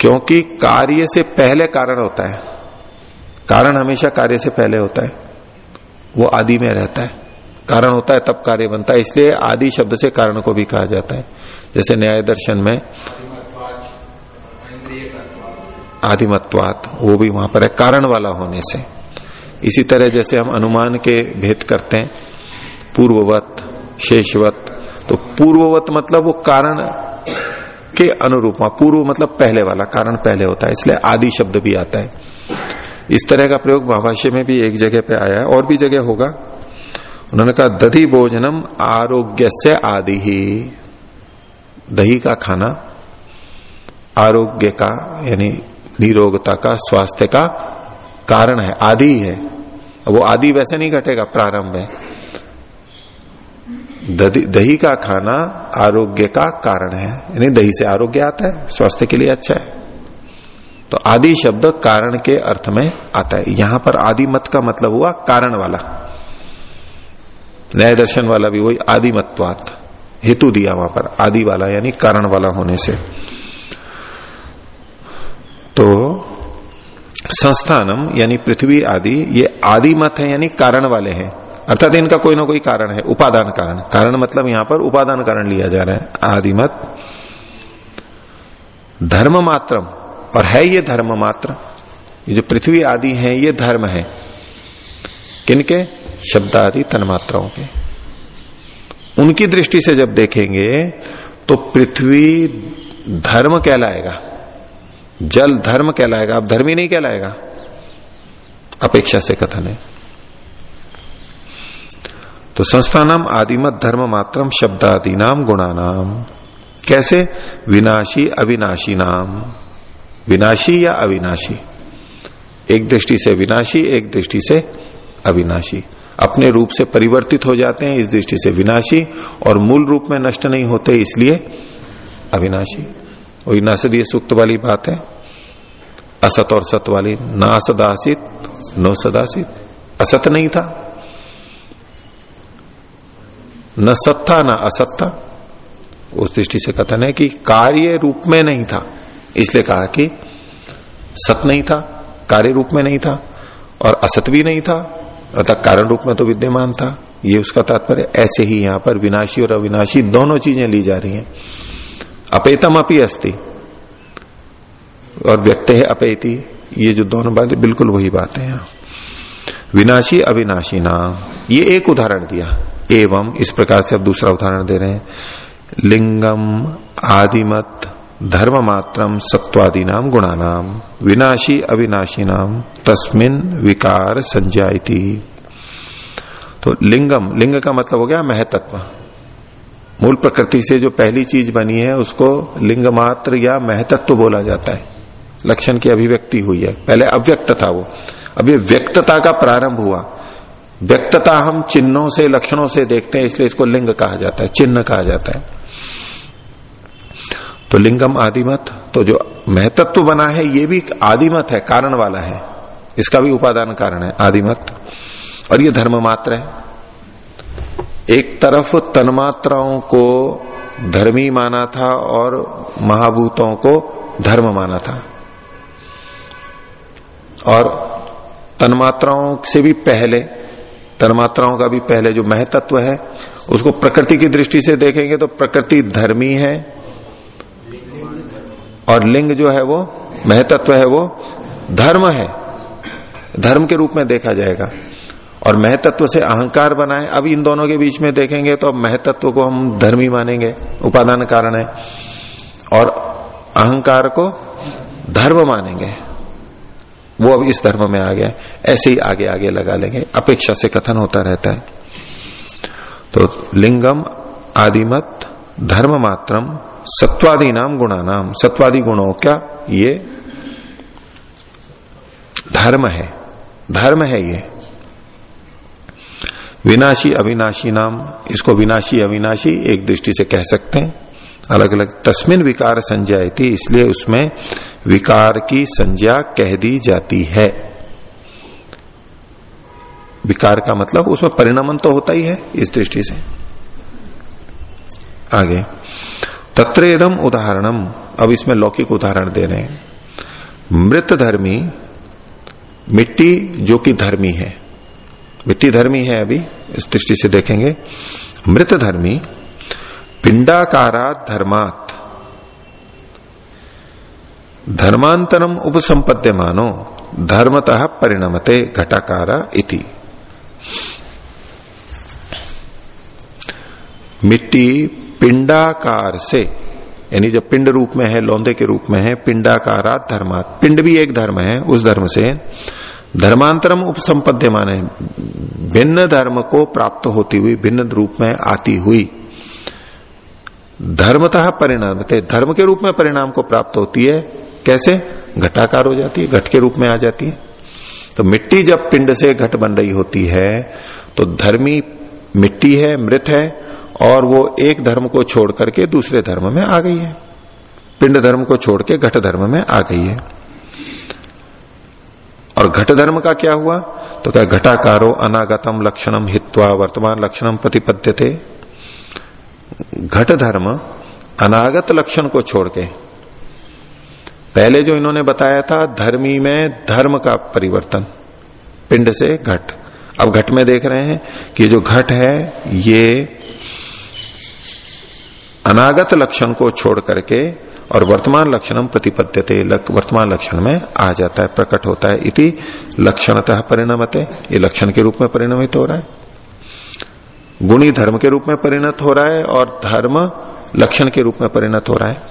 क्योंकि कार्य से पहले कारण होता है। कारण हमेशा कार्य से पहले होता है। वो आदि में रहता है। कारण होता है, तब कार्य बनता है। इसलिए आदि शब्द से कारण को भी कहा जाता है। जैसे न्याय दर्शन में आदिमत्वात, वो भी वहाँ पर है। कारण वाला होने से। इसी तरह जैसे हम अनुमान के भेद करते हैं, पूर्ववत, शेषवत तो पूर्ववत मतलब वो कारण के अनुरूप पूर्व मतलब पहले वाला, कारण पहले होता है। इसलिए आदि शब्द भी आता है। इस तरह का प्रयोग महाभाष्य में भी एक जगह पे आया है, और भी जगह होगा। उन्होंने कहा, दधि भोजनम आरोग्य से आदि। ही दही का खाना, आरोग्य का, यानी निरोगता का, स्वास्थ्य का कारण है, आदि है। वो आदि वैसे नहीं घटेगा, प्रारंभ है। दही का खाना आरोग्य का कारण है, यानी दही से आरोग्य आता है, स्वास्थ्य के लिए अच्छा है। तो आदि शब्द कारण के अर्थ में आता है। यहाँ पर आदि मत का मतलब हुआ कारण वाला। न्याय दर्शन वाला भी वही आदि मत्वात हेतु दिया वहाँ पर, आदि वाला यानी कारण वाला होने से। तो संस्थानम यानी पृथ्वी आदि, ये आदि मत है यानी कारण वाले हैं। अर्थात इनका कोई ना कोई कारण है, उपादान कारण। कारण मतलब यहाँ पर उपादान कारण लिया जा रहा है आदिमत धर्म मात्रम और है ये धर्म मात्र? ये जो पृथ्वी आदि है, ये धर्म है। किनके? शब्द आदि तन्मात्राओं के। उनकी दृष्टि से जब देखेंगे तो पृथ्वी धर्म कहलाएगा। जल धर्म कहलाएगा। अब धर्मी नहीं कहलाएगा। अपेक्षा से कथन है। तो संस्थानम आदिमत धर्म मात्रम शब्दादि नाम गुणानाम। कैसे? विनाशी अविनाशी नाम। विनाशी या अविनाशी? एक दृष्टि से विनाशी, एक दृष्टि से अविनाशी। अपने रूप से परिवर्तित हो जाते हैं, इस दृष्टि से विनाशी, और मूल रूप में नष्ट नहीं होते, इसलिए अविनाशी। वही नासदीय सूक्त वाली बात है। असत और सत वाली ना असदासित नो सदासित असत नहीं था। न सत्ता, न असत्ता। उस दृष्टि से कथन है कि कार्य रूप में नहीं था। इसलिए कहा कि सत नहीं था, कार्य रूप में नहीं था और असत भी नहीं था अर्थात कारण रूप में तो विद्यमान था। ये उसका तात्पर्य, ऐसे ही यहाँ पर विनाशी और अविनाशी दोनों चीज़ें ली जा रही हैं। अपेतम अपी अस्ति और व्यक्त है अपेति, ये जो दोनों बातें, बिल्कुल वही बात है। यहाँ विनाशी, अविनाशी ना, ये एक उदाहरण दिया। एवं इस प्रकार से अब दूसरा उदाहरण दे रहे हैं। लिंगम, आदिमत धर्म मात्रम सत्वादि नाम गुणानाम विनाशी अविनाशी नाम तस्मिन विकार संजायती तो लिंगम, लिंग का मतलब हो गया महतत्व। मूल प्रकृति से जो पहली चीज़ बनी है, उसको लिंग मात्र या महतत्व बोला जाता है। लक्षण की अभिव्यक्ति हुई है। पहले अव्यक्त था वो। अभी व्यक्तता का प्रारंभ हुआ। व्यक्तता हम चिन्हों से, लक्षणों से देखते हैं, इसलिए इसको लिंग कहा जाता है, चिन्ह कहा जाता है। तो लिंगम आदिमत तो जो महतत्व बना है, ये भी आदिमत है, कारण वाला है। इसका भी उपादान कारण है आदिमत और ये धर्म मात्र है। एक तरफ़ तन्मात्राओं को धर्मी माना था और महाभूतों को धर्म माना था। और तन्मात्राओं से भी पहले, तन्मात्राओं का भी पहले जो महतत्व है, उसको प्रकृति की दृष्टि से देखेंगे तो प्रकृति धर्मी है और लिंग जो है वो, महतत्व है वो, धर्म है। धर्म के रूप में देखा जाएगा। और महतत्व से अहंकार बनाए। अब इन दोनों के बीच में देखेंगे तो अब महतत्व को हम धर्मी मानेंगे। उपादान कारण है। और अहंकार को धर्म मानेंगे। वो अब इस धर्म में आ गया ऐसे ही आगे आगे लगा लेंगे। अपेक्षा से कथन होता रहता है। तो लिंगम, आदिमत, धर्म मात्रम सत्वादि नाम गुणा नाम सत्वादि गुणों क्या? ये धर्म है। धर्म है ये। विनाशी अविनाशी नाम, इसको विनाशी अविनाशी एक दृष्टि से कह सकते हैं। अलग अलग तस्मिन विकार संज्ञा थी इसलिए उसमें विकार की संज्ञा कह दी जाती है। विकार का मतलब उसमें परिणामन तो होता ही है, इस दृष्टि से। आगे। तत्रेदम उदाहरणम। अब इसमें लौकिक उदाहरण दे रहे हैं। मृत धर्मी, मिट्टी जो कि धर्मी है। मिट्टी धर्मी है अभी, इस दृष्टि से देखेंगे। मृत धर्मी, पिंडाकारात धर्मात। धर्मांतरम उपसंपद्य मानो धर्मतः परिणमते घटाकारा इति। मिट्टी पिंडाकार से, यानी जब पिंड रूप में है, लौंदे के रूप में है पिंडाकारात धर्मात पिंड भी एक धर्म है, उस धर्म से धर्मांतरम उपसंपद्य माने, भिन्न धर्म को प्राप्त होती हुई, भिन्न रूप में आती हुई। धर्मतः परिणाम धर्म के रूप में परिणाम को प्राप्त होती है, कैसे? घटाकार हो जाती है, घट के रूप में आ जाती है। तो मिट्टी जब पिंड से घट बन रही होती है तो धर्मी मिट्टी है, मृत है और वो एक धर्म को छोड़ करके दूसरे धर्म में आ गई है। पिंड धर्म को छोड़ के घट धर्म में आ गई है। और घट धर्म का क्या हुआ? तो क्या घटाकारो अनागतम लक्षणम हित्वा वर्तमान लक्षणम प्रतिपद्य थे घट धर्म अनागत लक्षण को छोड़ के। पहले जो इन्होंने बताया था, धर्मी में धर्म का परिवर्तन, पिंड से घट। अब घट में देख रहे हैं कि जो घट है, ये अनागत लक्षण को छोड़ करके और वर्तमान लक्षणम प्रतिपद्यते लक, वर्तमान लक्षण में आ जाता है प्रकट होता है। इति लक्षणतः परिणमते। ये लक्षण के रूप में परिणमित हो रहा है। गुणी धर्म के रूप में परिणत हो रहा है और धर्म लक्षण के रूप में परिणत हो रहा है।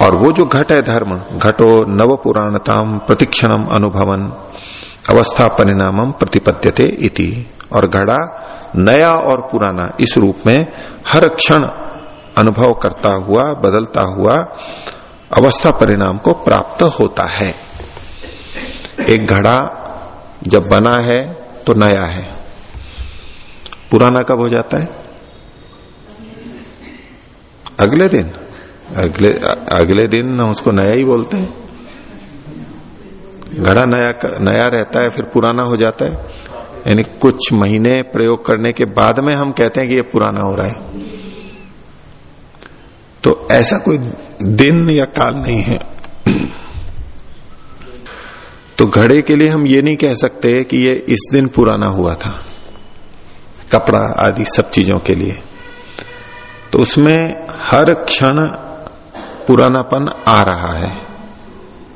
और वो जो घट है धर्म घटो नव पुराणताम प्रतिक्षणम अनुभवन अवस्था परिणामम प्रतिपद्यते इति। और घड़ा नया और पुराना। इस रूप में हर क्षण अनुभव करता हुआ, बदलता हुआ अवस्था परिणाम को प्राप्त होता है। एक घड़ा जब बना है तो नया है। पुराना कब हो जाता है? अगले दिन। अगले अगले दिन उसको नया ही बोलते हैं। घड़ा नया नया रहता है, फिर पुराना हो जाता है। यानी कुछ महीने प्रयोग करने के बाद में हम कहते हैं कि ये पुराना हो रहा है। तो ऐसा कोई दिन या काल नहीं है। तो घड़े के लिए हम ये नहीं कह सकते कि ये इस दिन पुराना हुआ था, कपड़ा आदि सब चीज़ों के लिए। तो उसमें हर क्षण पुरानापन आ रहा है।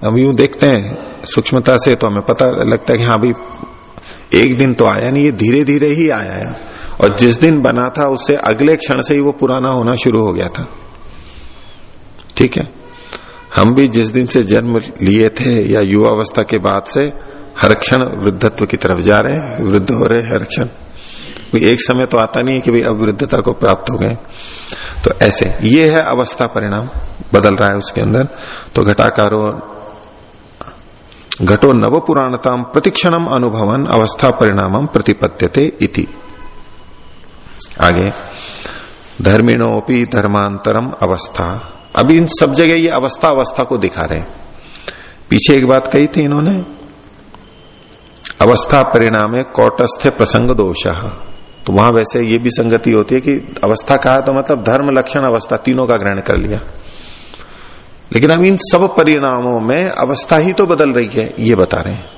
हम यूँ देखते हैं, सूक्ष्मता से तो हमें पता लगता है कि हाँ भाई एक दिन तो आया नहीं, ये धीरे धीरे ही आया है। और जिस दिन बना था, उससे अगले क्षण से ही वो पुराना होना शुरू हो गया था। ठीक है? हम भी जिस दिन से जन्म लिए थे या युवावस्था के बाद से, हर क्षण वृद्धत्व की तरफ़ जा रहे हैं, वृद्ध हो रहे हैं हर क्षण। एक समय तो आता नहीं है कि भाई अब वृद्धता को प्राप्त हो गए। तो ऐसे, ये है अवस्था परिणाम, बदल रहा है उसके अंदर। तो घटाकारो घटो नव पुराणताम प्रतिक्षणम अनुभवन अवस्था परिणाम प्रतिपद्यते आगे धर्मिणोपी धर्मांतरम अवस्था। अभी इन सब जगह ये अवस्था अवस्था को दिखा रहे पीछे एक बात कही थी इन्होंने, अवस्था परिणाम कौटस्थ प्रसंग दोष। तो वहाँ वैसे ये भी संगति होती है कि अवस्था कहा तो मतलब धर्म, लक्षण, अवस्था तीनों का ग्रहण कर लिया। लेकिन अब इन सब परिणामों में अवस्था ही तो बदल रही है, ये बता रहे हैं।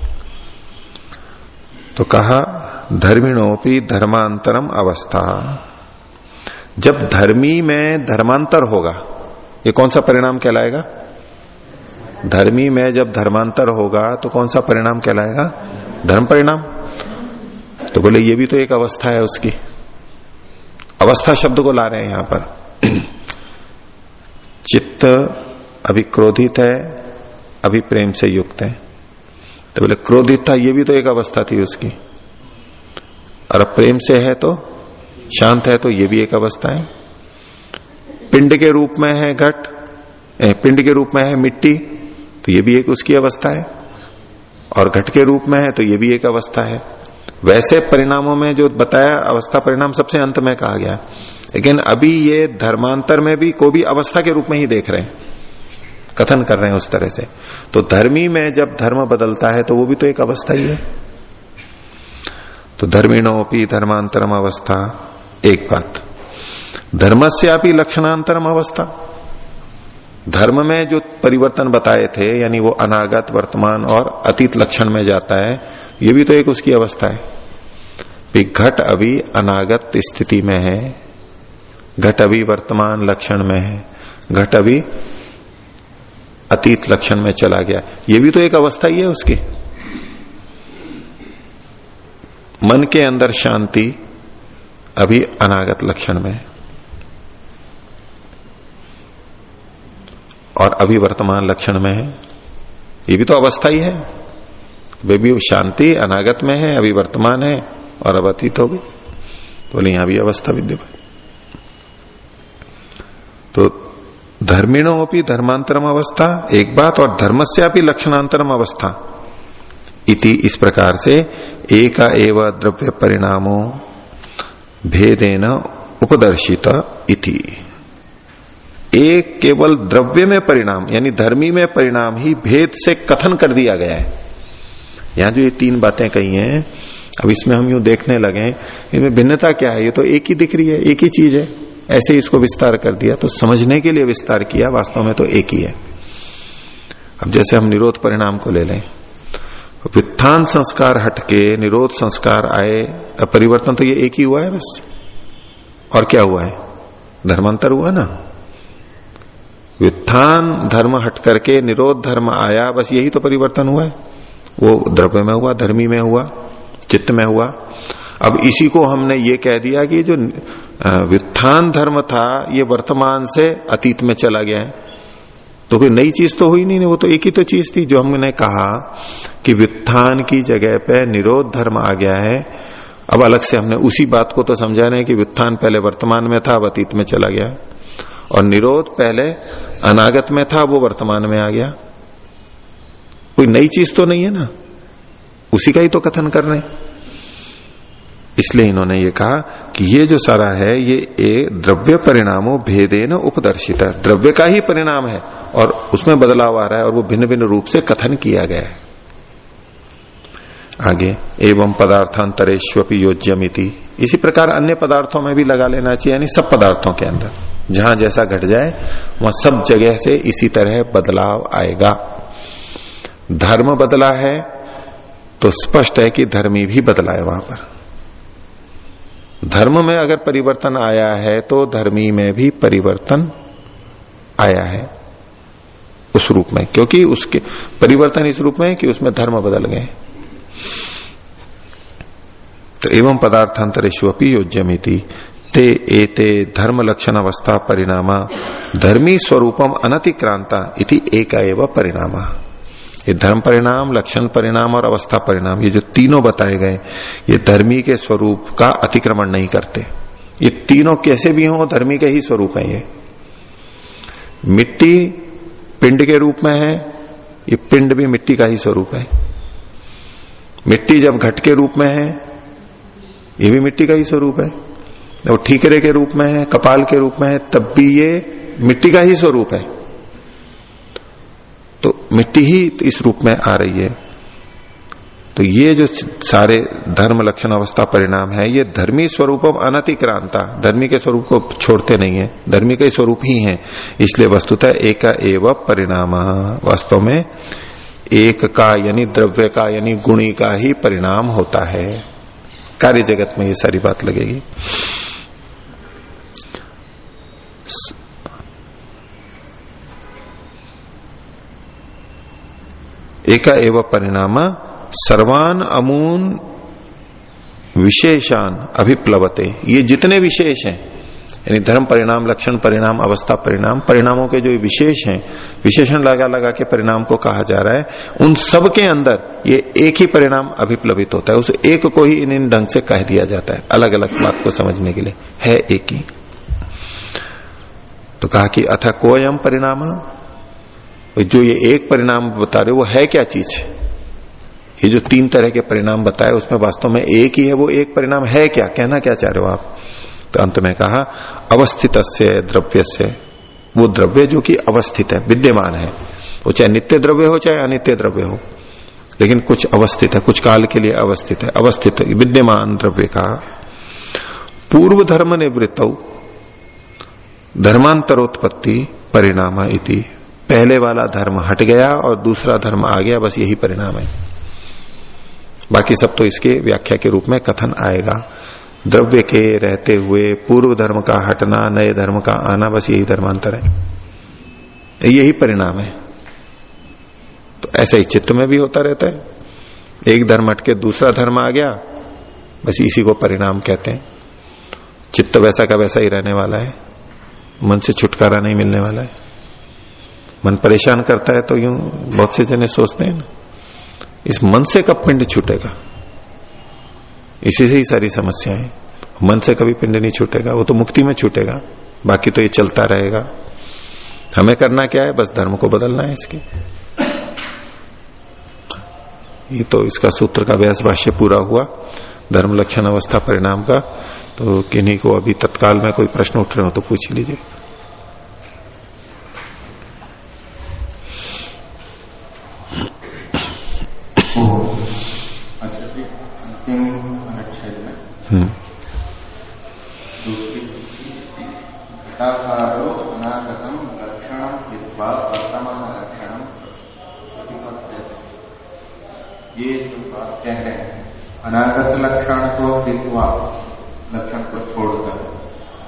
तो कहा, धर्मिणोपी धर्मांतरम अवस्था। जब धर्मी में धर्मांतर होगा, ये कौन सा परिणाम कहलाएगा? धर्मी में जब धर्मांतर होगा तो कौन सा परिणाम कहलाएगा? धर्म परिणाम। तो बोले, ये भी तो एक अवस्था है उसकी। अवस्था शब्द को ला रहे हैं यहाँ पर। चित्त अभी क्रोधित है, अभी प्रेम से युक्त है। तो बोले, क्रोधित था, ये भी तो एक अवस्था थी उसकी। और अब प्रेम से है तो शांत है तो ये भी एक अवस्था है। पिंड के रूप में है घट पिंड के रूप में है मिट्टी तो ये भी एक उसकी अवस्था है। और घट के रूप में है तो ये भी एक अवस्था है। वैसे परिणामों में जो बताया, अवस्था परिणाम सबसे अंत में कहा गया लेकिन अभी ये धर्मांतर में भी को भी अवस्था के रूप में ही देख रहे हैं। कथन कर रहे हैं उस तरह से। तो धर्मी में जब धर्म बदलता है तो वो भी तो एक अवस्था ही है। तो धर्मिणोपी धर्मांतरम अवस्था, एक बात। धर्मस्यापि लक्षणांतरम अवस्था। धर्म में जो परिवर्तन बताए थे, यानी वो अनागत वर्तमान और अतीत लक्षण में जाता है, ये भी तो एक उसकी अवस्था है। घट अभी अनागत स्थिति में है, घट अभी वर्तमान लक्षण में है, घट अभी अतीत लक्षण में चला गया। ये भी तो एक अवस्था ही है उसकी। मन के अंदर शांति अभी अनागत लक्षण में है। और अभी वर्तमान लक्षण में है। ये भी तो अवस्था ही है। वे भी शांति अनागत में है, अभी वर्तमान है, और अब अतीत हो गई। तो बोले, यहाँ भी अवस्था विद्यमान। तो धर्मिणों भी धर्मांतरम अवस्था, एक बात और धर्मस्या भी लक्षणांतरम अवस्था। इति इस प्रकार से एक एव द्रव्य परिणामों भेदेन उपदर्शित इति। एक केवल द्रव्य में परिणाम, यानी धर्मी में परिणाम ही भेद से कथन कर दिया गया है। यहाँ जो ये तीन बातें कही हैं, अब इसमें हम यूँ देखने लगे इनमें भिन्नता क्या है? ये तो एक ही दिख रही है, एक ही चीज़ है। ऐसे इसको विस्तार कर दिया। तो समझने के लिए विस्तार किया, वास्तव में तो एक ही है। अब जैसे हम निरोध परिणाम को ले लें वित्थान संस्कार हटके निरोध संस्कार आए परिवर्तन तो ये एक ही हुआ है बस। और क्या हुआ है? धर्मांतर हुआ ना। व्युत्थान धर्म हट करके निरोध धर्म आया, बस यही तो परिवर्तन हुआ है। वो द्रव्य में हुआ, धर्मी में हुआ, चित्त में हुआ। अब इसी को हमने ये कह दिया कि जो व्युत्थान धर्म था, ये वर्तमान से अतीत में चला गया है। तो कोई नई चीज़ तो हुई नहीं वो तो एक ही तो चीज़ थी जो हमने कहा कि व्युत्थान की जगह पे निरोध धर्म आ गया है। अब अलग से हमने उसी बात को तो समझा रहे कि व्युत्थान पहले वर्तमान में था, अब अतीत में चला गया। और निरोध पहले अनागत में था, वो वर्तमान में आ गया। कोई नई चीज़ तो नहीं है ना? उसी का ही तो कथन कर रहे हैं। इसलिए इन्होंने ये कहा कि ये जो सारा है, ये एक द्रव्य परिणामों न उपदर्शित है। द्रव्य का ही परिणाम है और उसमें बदलाव आ रहा है और वो भिन्न भिन्न रूप से कथन किया गया है। आगे, एवं पदार्थांतरेश्वपी योज्यमिति। इसी प्रकार अन्य पदार्थों में भी लगा लेना चाहिए, यानी सब पदार्थों के अंदर। जहाँ जैसा घट जाए, वहाँ सब जगह से इसी तरह बदलाव आएगा। धर्म बदला है तो स्पष्ट है कि धर्मी भी बदला है वहाँ पर। धर्म में अगर परिवर्तन आया है तो धर्मी में भी परिवर्तन आया है उस रूप में। क्योंकि उसके परिवर्तन इस रूप में कि उसमें धर्म बदल गए। तो एवं पदार्थांतरेशु अपनी योज्यमिति। ते एते धर्म लक्षण अवस्था परिणामा, धर्मी स्वरूपम अनतिक्रांता इति एक परिणाम। ये धर्म परिणाम, लक्षण परिणाम और अवस्था परिणाम, ये जो तीनों बताए गए, ये धर्मी के स्वरूप का अतिक्रमण नहीं करते। ये तीनों कैसे भी हों, धर्मी के ही स्वरूप है ये। मिट्टी पिंड के रूप में है, ये पिंड भी मिट्टी का ही स्वरूप है। मिट्टी जब घट के रूप में है, ये भी मिट्टी का ही स्वरूप है। वो ठीकरे के रूप में है, कपाल के रूप में है, तब भी ये मिट्टी का ही स्वरूप है। तो मिट्टी ही इस रूप में आ रही है। तो ये जो सारे धर्म लक्षण अवस्था परिणाम है, ये धर्मी स्वरूप अनतिक्रांता। धर्मी के स्वरूप को छोड़ते नहीं है। धर्मी के स्वरूप ही है। इसलिए वस्तुतः एक एव परिणाम। वास्तव में एक का यानी द्रव्य का यानी गुणी का ही परिणाम होता है। कार्य जगत में ये सारी बात लगेगी। एका एवं परिणाम, सर्वान अमून विशेषान अभिप्लवते। ये जितने विशेष हैं, यानी धर्म परिणाम, लक्षण परिणाम, अवस्था परिणाम, परिणामों के जो विशेष हैं, विशेषण लगा लगा के परिणाम को कहा जा रहा है, उन सब के अंदर ये एक ही परिणाम अभिप्लवित होता है। उस एक को ही इन इन ढंग से कह दिया जाता है अलग अलग बात को समझने के लिए। है एक ही। तो कहा कि अथ कोयम परिणाम जो ये एक परिणाम बता रहे हो, वो है क्या चीज़? ये जो तीन तरह के परिणाम बताए, उसमें वास्तव में एक ही है, वो एक परिणाम है क्या? कहना क्या चाह रहे हो आप? तो अंत में कहा अवस्थित द्रव्य से वो द्रव्य जो कि अवस्थित है, विद्यमान है। वो चाहे नित्य द्रव्य हो, चाहे अनित्य द्रव्य हो। लेकिन कुछ अवस्थित है, कुछ काल के लिए अवस्थित है। अवस्थित, विद्यमान द्रव्य का। पूर्व धर्म निवृत्त धर्मांतरोत्पत्ति, परिणाम इति। पहले वाला धर्म हट गया और दूसरा धर्म आ गया, बस यही परिणाम है। बाकी सब तो इसके व्याख्या के रूप में कथन आएगा। द्रव्य के रहते हुए पूर्व धर्म का हटना, नए धर्म का आना, बस यही धर्मांतर है। यही परिणाम है। तो ऐसा ही चित्त में भी होता रहता है। एक धर्म हट के दूसरा धर्म आ गया, बस इसी को परिणाम कहते हैं। चित्त वैसा का वैसा ही रहने वाला है। मन से छुटकारा नहीं मिलने वाला है। मन परेशान करता है तो यूँ बहुत से जने सोचते हैं ना, इस मन से कब पिंड छूटेगा? इसी से ही सारी समस्याएँ मन से कभी पिंड नहीं छूटेगा, वो तो मुक्ति में छूटेगा, बाकी तो ये चलता रहेगा। हमें करना क्या है? बस धर्म को बदलना है इसकी। ये तो इसका सूत्र का व्यास भाष्य पूरा हुआ, धर्म लक्षण अवस्था परिणाम का तो किन्हीं को अभी तत्काल में कोई प्रश्न उठ रहे हो तो पूछ लीजिए हम्म। घटाकारो अनागतम लक्षण हित्वा वर्तमान लक्षण ये जो बात कह रहे हैं अनागत लक्षण को हित्वा लक्षण को छोड़कर।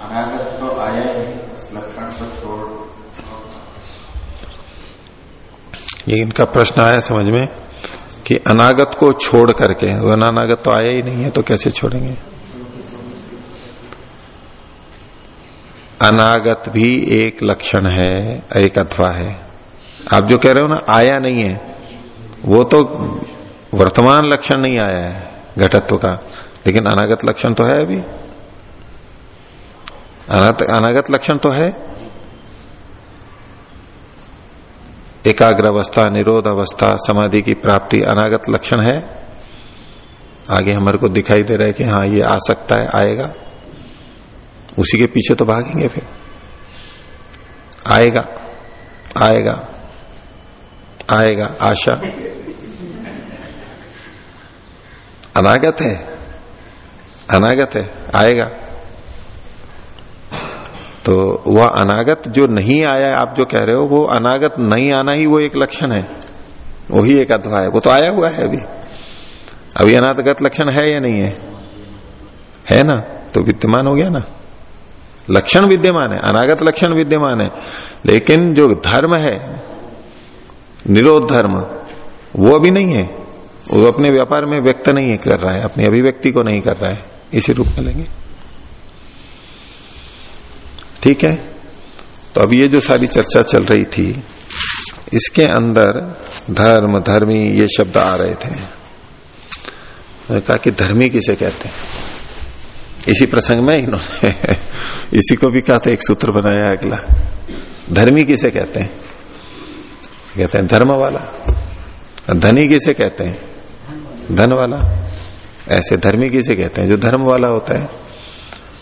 अनागत तो आया ही उस लक्षण को छोड़। ये इनका प्रश्न आया समझ में कि अनागत को छोड़ करके अनागत तो आया ही नहीं है तो कैसे छोड़ेंगे? अनागत भी एक लक्षण है, एक अथवा है। आप जो कह रहे हो ना, आया नहीं है, वो तो वर्तमान लक्षण नहीं आया है। घटत्व का। लेकिन अनागत लक्षण तो है अभी। अनागत लक्षण तो है। एकाग्र अवस्था निरोध अवस्था समाधि की प्राप्ति अनागत लक्षण है। आगे हमारे को दिखाई दे रहा है कि हाँ ये आ सकता है, आएगा। उसी के पीछे तो भागेंगे फिर। आएगा आएगा आएगा, आशा। अनागत है। अनागत है, आएगा। तो वह अनागत जो नहीं आया, आप जो कह रहे हो, वो अनागत नहीं आना ही वो एक लक्षण है। वही एक अथवा है। वो तो आया हुआ है अभी। अभी अनागत लक्षण है या नहीं है? है ना? तो विद्यमान हो गया ना। लक्षण विद्यमान है, अनागत लक्षण विद्यमान है। लेकिन जो धर्म है, निरोध धर्म, वो अभी नहीं है। वो अपने व्यापार में व्यक्त नहीं कर रहा है, अपनी अभिव्यक्ति को नहीं कर रहा है, इसी रूप में लेंगे। ठीक है? तो अब ये जो सारी चर्चा चल रही थी, इसके अंदर धर्म, धर्मी ये शब्द आ रहे थे। मैंने कहा कि धर्मी किसे कहते हैं? इसी प्रसंग में इन्होंने इसी को भी कहा था, एक सूत्र बनाया अगला। धर्मी किसे कहते हैं? कहते हैं धर्म वाला। धनी किसे कहते हैं? धन वाला, ऐसे धर्मी किसे कहते हैं, जो धर्म वाला होता है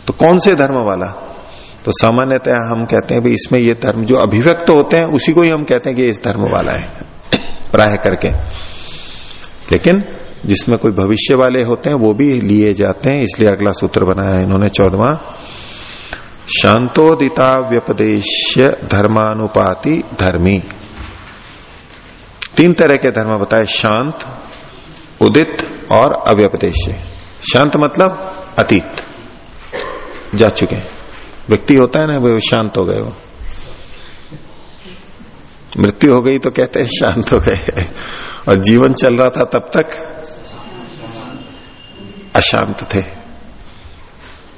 तो कौन से धर्म वाला? तो सामान्यतः हम कहते हैं भाई इसमें ये धर्म जो अभिव्यक्त होते हैं, उसी को ही हम कहते हैं कि इस धर्म वाला है, प्राय करके। लेकिन जिसमें कोई भविष्य वाले होते हैं, वो भी लिए जाते हैं, इसलिए अगला सूत्र बनाया है इन्होंने चौदवा। शांतोदिता व्यपदेश धर्मानुपाति धर्मी। तीन तरह के धर्म बताए, शांत उदित और अव्यपदेश शांत मतलब अतीत। जा चुके व्यक्ति होता है ना, वो शांत हो गए वो। मृत्यु हो गई तो कहते हैं शांत हो गए। और जीवन चल रहा था तब तक अशांत थे।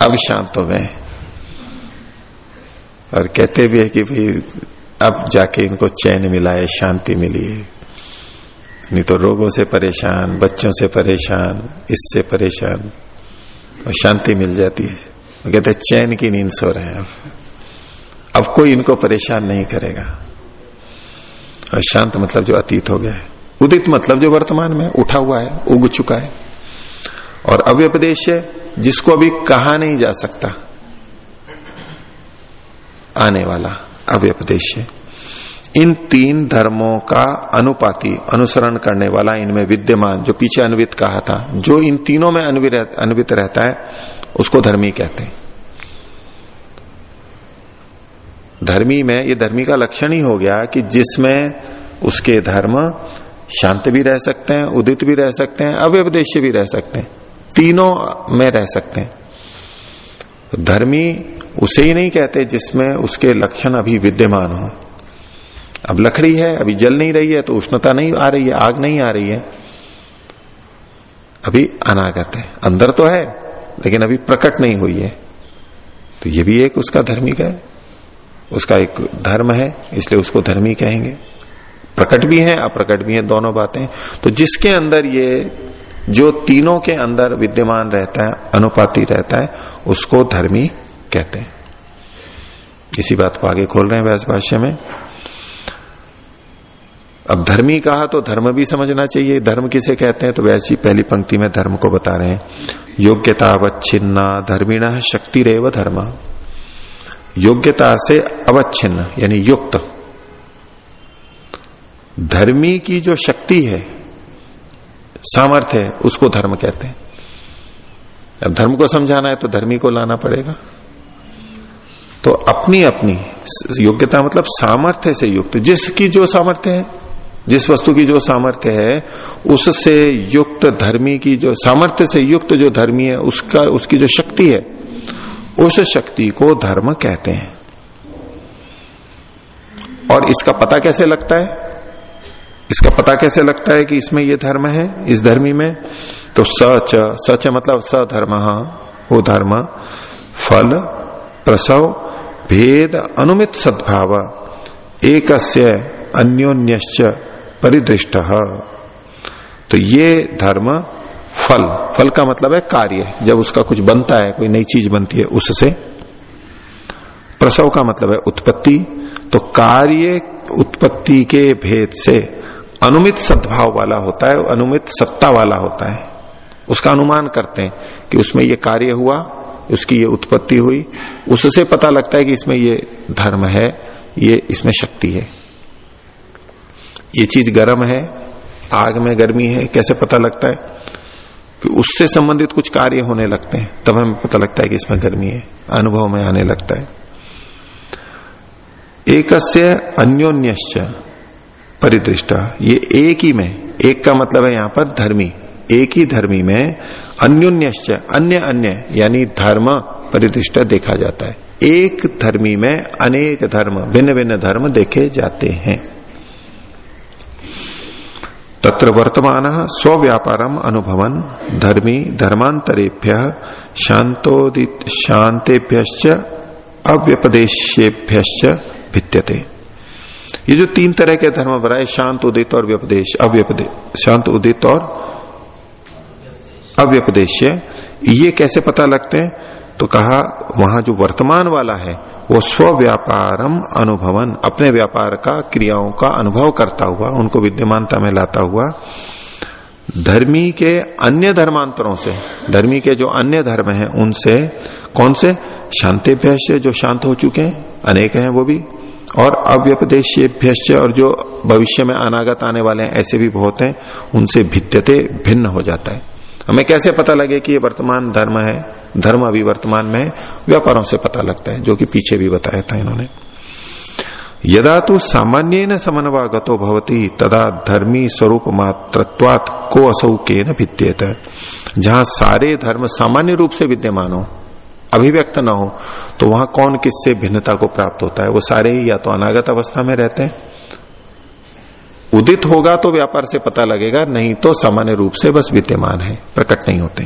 अब शांत हो गए। और कहते भी है कि भाई, अब जाके इनको चैन मिला है, शांति मिली है। नहीं तो रोगों से परेशान, बच्चों से परेशान, इससे परेशान। और शांति मिल जाती है। वो कहते चैन की नींद सो रहे हैं अब अब कोई इनको परेशान नहीं करेगा। और शांत मतलब जो अतीत हो गया है। उदित मतलब जो वर्तमान में उठा हुआ है, उग चुका है। और अव्यपदेश है, जिसको अभी कहा नहीं जा सकता। आने वाला अव्यपदेश है। इन तीन धर्मों का अनुपाति, अनुसरण करने वाला इनमें विद्यमान, जो पीछे अन्वित कहा था, जो इन तीनों में अन्वित रहता है, उसको धर्मी कहते हैं। धर्मी में, ये धर्मी का लक्षण ही हो गया कि जिसमें उसके धर्म शांत भी रह सकते हैं, उदित भी रह सकते हैं अव्यपदेश भी रह सकते हैं, तीनों में रह सकते हैं। तो धर्मी उसे ही नहीं कहते जिसमें उसके लक्षण अभी विद्यमान हो। अब लकड़ी है, अभी जल नहीं रही है तो उष्णता नहीं आ रही है, आग नहीं आ रही है। अभी अनागत है। अंदर तो है, लेकिन अभी प्रकट नहीं हुई है। तो ये भी एक उसका धर्मी का है। उसका एक धर्म है, इसलिए उसको धर्मी कहेंगे। प्रकट भी है, अप्रकट भी है, दोनों बातें। तो जिसके अंदर ये, जो तीनों के अंदर विद्यमान रहता है, अनुपाति रहता है, उसको धर्मी कहते हैं। इसी बात को आगे खोल रहे हैं व्यास भाष्य में। अब धर्मी कहा तो धर्म भी समझना चाहिए। धर्म किसे कहते हैं? तो वैसी पहली पंक्ति में धर्म को बता रहे हैं। योग्यता अवच्छिन्ना धर्मीण शक्ति रेव धर्म। योग्यता से अवच्छिन्न, यानी युक्त। धर्मी की जो शक्ति है, सामर्थ्य है, उसको धर्म कहते हैं। अब धर्म को समझाना है तो धर्मी को लाना पड़ेगा। तो अपनी अपनी योग्यता मतलब सामर्थ्य से युक्त। जिसकी जो सामर्थ्य है जिस वस्तु की जो सामर्थ्य है, उससे युक्त धर्मी की जो, सामर्थ्य से युक्त जो धर्मी है, उसका, उसकी जो शक्ति है, उस शक्ति को धर्म कहते हैं। और इसका पता कैसे लगता है? इसका पता कैसे लगता है कि इसमें ये धर्म है, इस धर्मी में? तो सच सच मतलब सधर्म वो धर्म, फल, प्रसव, भेद, अनुमित सद्भाव एक अन्योन्यश्च परिदृष्ट। तो ये धर्म फल फल का मतलब है कार्य। जब उसका कुछ बनता है, कोई नई चीज़ बनती है, उससे। प्रसव का मतलब है उत्पत्ति। तो कार्य उत्पत्ति के भेद से अनुमित सद्भाव वाला होता है, अनुमित सत्ता वाला होता है। उसका अनुमान करते हैं कि उसमें ये कार्य हुआ, उसकी ये उत्पत्ति हुई। उससे पता लगता है कि इसमें ये धर्म है, ये इसमें शक्ति है। ये चीज़ गर्म है, आग में गर्मी है, कैसे पता लगता है? कि उससे संबंधित कुछ कार्य होने लगते हैं, तब हमें पता लगता है कि इसमें गर्मी है, अनुभव में आने लगता है। एक अन्योन्यश्च परिदृष्ट, ये एक ही में, एक का मतलब है यहाँ पर धर्मी, एक ही धर्मी में अन्योन्यश्च, अन्य अन्य, यानी धर्म परिदृष्ट देखा जाता है। एक धर्मी में अनेक धर्म भिन्न भिन्न धर्म देखे जाते हैं। तत्र वर्तमान स्व्यापारम अनुभवन। धर्मी धर्मांतरेभ्य शांतोदित शांतेभ्य अव्यपदेशेभ्य भित्यते ये जो तीन तरह के धर्म बनाए, शांत उदित और व्यपदेश अव्यपदेश शांत उदित और अव्यपदेश ये कैसे पता लगते हैं? तो कहा, वहाँ जो वर्तमान वाला है, वो स्व व्यापारम अनुभवन, अपने व्यापार का, क्रियाओं का अनुभव करता हुआ, उनको विद्यमानता में लाता हुआ, धर्मी के अन्य धर्मांतरों से, धर्मी के जो अन्य धर्म हैं, उनसे, कौन से? शांतिभ्य से जो शांत हो चुके हैं, अनेक हैं वो भी, और अव्यपदेश और जो भविष्य में अनागत आने वाले हैं, ऐसे भी बहुत हैं, उनसे भिद्यते भिन्न हो जाता है। हमें कैसे पता लगे कि ये वर्तमान धर्म है? धर्म अभी वर्तमान में व्यापारों से पता लगता है, जो कि पीछे भी बताया था इन्होंने। यदा तो सामान्य न समन्वागतो भवती, तदा धर्मी स्वरूप मात्रत्वात को असौ के न भिद्यत। जहाँ सारे धर्म सामान्य रूप से विद्यमान हो, अभिव्यक्त न हो तो वहाँ कौन किससे भिन्नता को प्राप्त होता है? वो सारे ही या तो अनागत अवस्था में रहते हैं उदित होगा तो व्यापार से पता लगेगा, नहीं तो सामान्य रूप से बस विद्यमान है, प्रकट नहीं होते।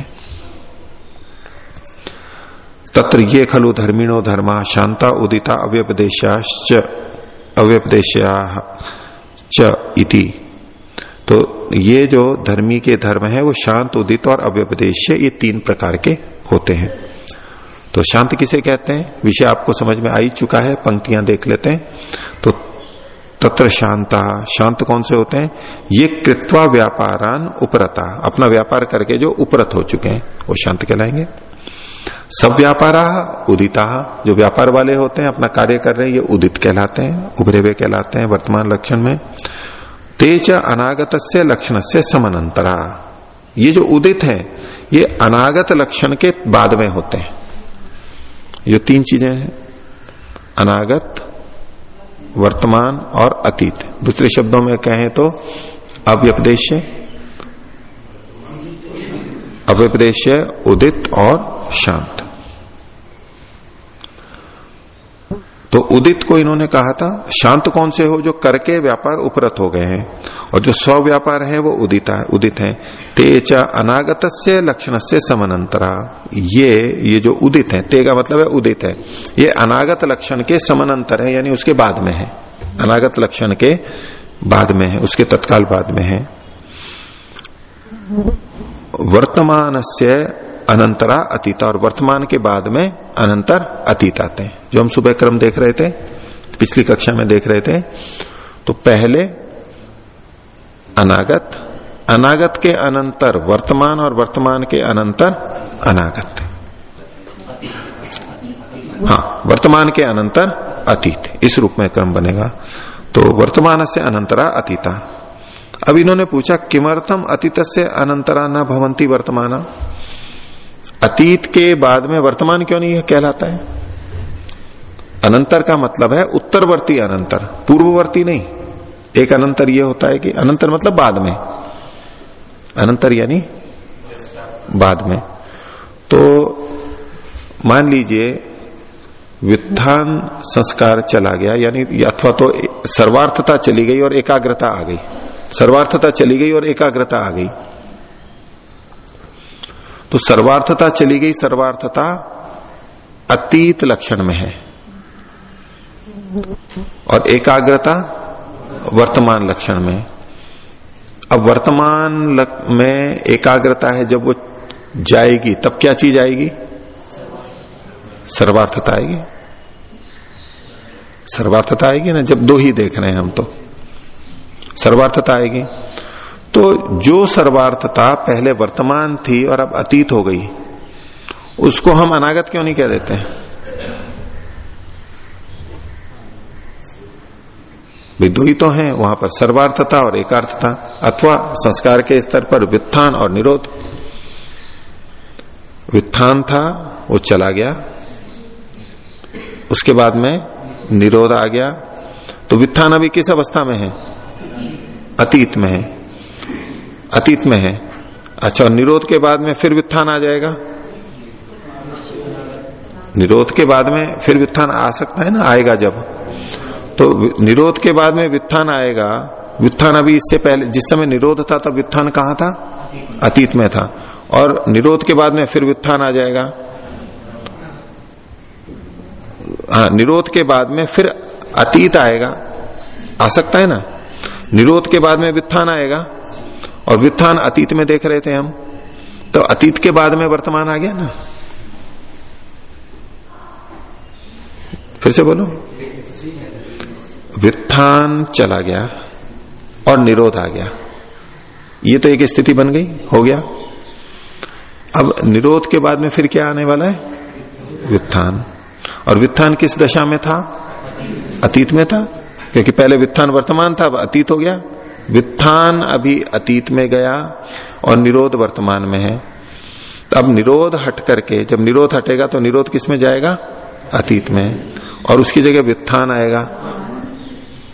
तत्र ये खलु धर्मिणो धर्मा शांता उदिता अव्यपदेशा च इति। तो ये जो धर्मी के धर्म है, वो शांत, उदित और अव्यपदेश ये तीन प्रकार के होते हैं। तो शांत किसे कहते हैं? विषय आपको समझ में आ ही चुका है, पंक्तियाँ देख लेते हैं। तो तत्र शांता। शांत कौन से होते हैं? ये कृत्वा व्यापारान उपरता। अपना व्यापार करके जो उपरत हो चुके हैं, वो शांत कहलाएँगे। सब व्यापारा उदिता। जो व्यापार वाले होते हैं, अपना कार्य कर रहे हैं, ये उदित कहलाते हैं, उभरे हुए कहलाते हैं वर्तमान लक्षण में। तेज अनागत से लक्षण से समानंतरा। ये जो उदित है, ये अनागत लक्षण के बाद में होते हैं। ये तीन चीज़ें हैं। अनागत वर्तमान और अतीत। दूसरे शब्दों में कहें तो अव्यपदेश अव्यपदेश उदित और शांत। तो उदित को इन्होंने कहा था, शांत कौन से हो जो करके व्यापार उपरत हो गए हैं? और जो स्व व्यापार है, वो उदिता, उदित है। तेज अनागत से लक्षण से समानंतरा। ये ये जो उदित है, ते का मतलब है उदित है। ये अनागत लक्षण के समानांतर है, यानी उसके बाद में है। अनागत लक्षण के बाद में है, उसके तत्काल बाद में है। वर्तमान से अनंतरा अतीता, और वर्तमान के बाद में अनंतर अतीत आते हैं। जो हम सुबह क्रम देख रहे थे, पिछली कक्षा में देख रहे थे तो पहले अनागत। अनागत के अनंतर वर्तमान और वर्तमान के अनंतर अनागत। हाँ वर्तमान के अनंतर अतीत। इस रूप में क्रम बनेगा। तो वर्तमान से अनंतरा अतीता। अब इन्होंने पूछा, किमर्थम अतीत से अनंतरा न भवंती वर्तमाना? अतीत के बाद में वर्तमान क्यों नहीं कहलाता है? अनंतर का मतलब है उत्तरवर्ती अनंतर, पूर्ववर्ती नहीं। एक अनंतर यह होता है कि अनंतर मतलब बाद में। अनंतर यानी बाद में। तो मान लीजिए वित्थान संस्कार चला गया, यानी अथवा तो सर्वार्थता चली गई और एकाग्रता आ गई। सर्वार्थता चली गई और एकाग्रता आ गई। तो सर्वार्थता चली गई, सर्वार्थता अतीत लक्षण में है। और एकाग्रता वर्तमान लक्षण में। अब वर्तमान में एकाग्रता है, जब वो जाएगी, तब क्या चीज़ आएगी? सर्वार्थता आएगी। सर्वार्थता आएगी ना, जब दो ही देख रहे हैं हम तो। सर्वार्थता आएगी। तो जो सर्वार्थता पहले वर्तमान थी और अब अतीत हो गई, उसको हम अनागत क्यों नहीं कह देते? दो ही तो है वहाँ पर सर्वार्थता और एकार्थता, अथवा संस्कार के स्तर पर वित्थान और निरोध। वित्थान था, वो चला गया। उसके बाद में निरोध आ गया। तो वित्थान अभी किस अवस्था में है? अतीत में है। अतीत में है। अच्छा और निरोध के बाद में फिर वित्थान आ जाएगा? निरोध के बाद में फिर वित्थान आ सकता है ना? आएगा जब। तो निरोध के बाद में वित्थान आएगा। वित्थान अभी इससे पहले, जिस समय निरोध था, तब वित्थान कहाँ था? अतीत में था। और निरोध के बाद में फिर वित्थान आ जाएगा। हाँ निरोध के बाद में फिर अतीत आएगा। आ सकता है ना? निरोध के बाद में वित्थान आएगा। और वित्थान अतीत में देख रहे थे हम। तो अतीत के बाद में वर्तमान आ गया ना? फिर से बोलो। वित्थान चला गया और निरोध आ गया। ये तो एक स्थिति बन गई, हो गया। अब निरोध के बाद में फिर क्या आने वाला है? वित्थान। और वित्थान किस दशा में था? अतीत में था। क्योंकि पहले वित्थान वर्तमान था, अब अतीत हो गया। वित्थान अभी अतीत में गया और निरोध वर्तमान में है। अब निरोध हट करके, जब निरोध हटेगा तो निरोध किसमें जाएगा? अतीत में। और उसकी जगह वित्थान आएगा।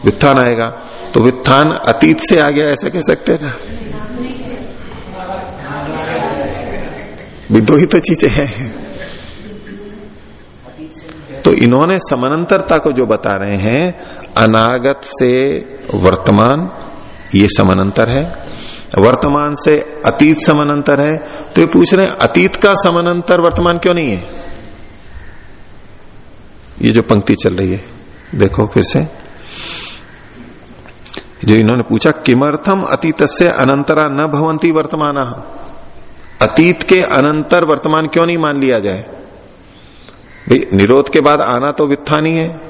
वित्थान आएगा। तो वित्थान अतीत से आ गया, ऐसा कह सकते हैं ना? दो ही तो चीज़ें हैं। तो इन्होंने समानांतरता को जो बता रहे हैं, अनागत से वर्तमान, ये समानांतर है। वर्तमान से अतीत समानांतर है। तो ये पूछ रहे हैं, अतीत का समानांतर वर्तमान क्यों नहीं है? ये जो पंक्ति चल रही है, देखो फिर से। जो इन्होंने पूछा, किमर्थम अतीत से अनंतरा न भवंती वर्तमान? अतीत के अनंतर वर्तमान क्यों नहीं मान लिया जाए? भाई, निरोध के बाद आना तो वित्थान ही है।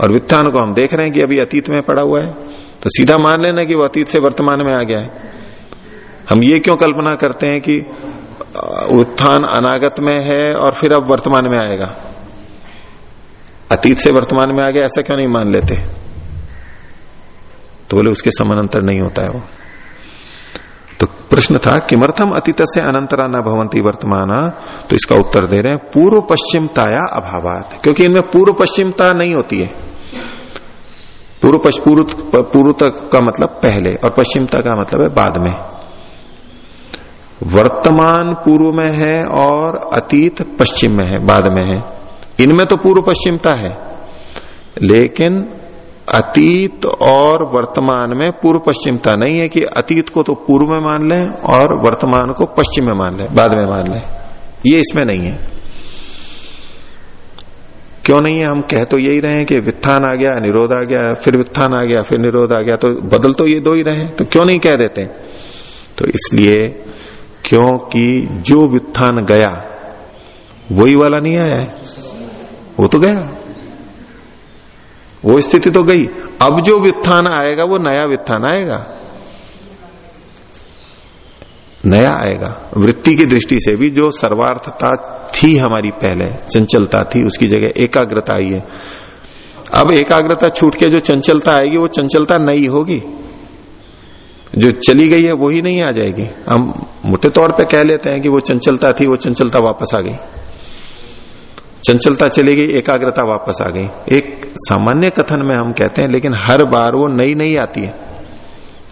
और वित्थान को हम देख रहे हैं कि अभी अतीत में पड़ा हुआ है। तो सीधा मान लेना कि वो अतीत से वर्तमान में आ गया है। हम ये क्यों कल्पना करते हैं कि उत्थान अनागत में है और फिर अब वर्तमान में आएगा? अतीत से वर्तमान में आ गया, ऐसा क्यों नहीं मान लेते? तो बोले, उसके समानांतर नहीं होता है वो। तो प्रश्न था किमर्थम अतीत से अनंतरा न भवंती वर्तमान तो इसका उत्तर दे रहे हैं, पूर्व पश्चिमताया अभावात, क्योंकि इनमें पूर्व पश्चिमता नहीं होती है। पूर्व पूर्व पूर्व तक का मतलब पहले, और पश्चिमता का मतलब है बाद में। वर्तमान पूर्व में है और अतीत पश्चिम में है, बाद में है। इनमें तो पूर्व पश्चिमता है, लेकिन अतीत और वर्तमान में पूर्व पश्चिमता नहीं है कि अतीत को तो पूर्व में मान लें और वर्तमान को पश्चिम में मान लें, बाद में मान लें। ये इसमें नहीं है। क्यों नहीं है? हम कह तो यही रहे हैं कि वित्थान आ गया, निरोध आ गया, फिर वित्थान आ गया, फिर निरोध आ गया तो बदल तो ये दो ही रहे। तो क्यों नहीं कह देते? तो इसलिए क्योंकि जो व्युत्थान गया, वही वाला नहीं आया है। वो तो गया। वो स्थिति तो गई। अब जो व्युत्थान आएगा, वो नया व्युत्थान आएगा। नया आएगा। वृत्ति की दृष्टि से भी जो सर्वार्थता थी हमारी पहले, चंचलता थी, उसकी जगह एकाग्रता आई है। अब एकाग्रता छूट के जो चंचलता आएगी, वो चंचलता नई होगी। जो चली गई है वही नहीं आ जाएगी। हम मोटे तौर पे कह लेते हैं कि वो चंचलता थी, वो चंचलता वापस आ गई। चंचलता चली गई, एकाग्रता वापस आ गई। एक सामान्य कथन में हम कहते हैं, लेकिन हर बार वो नई नई आती है।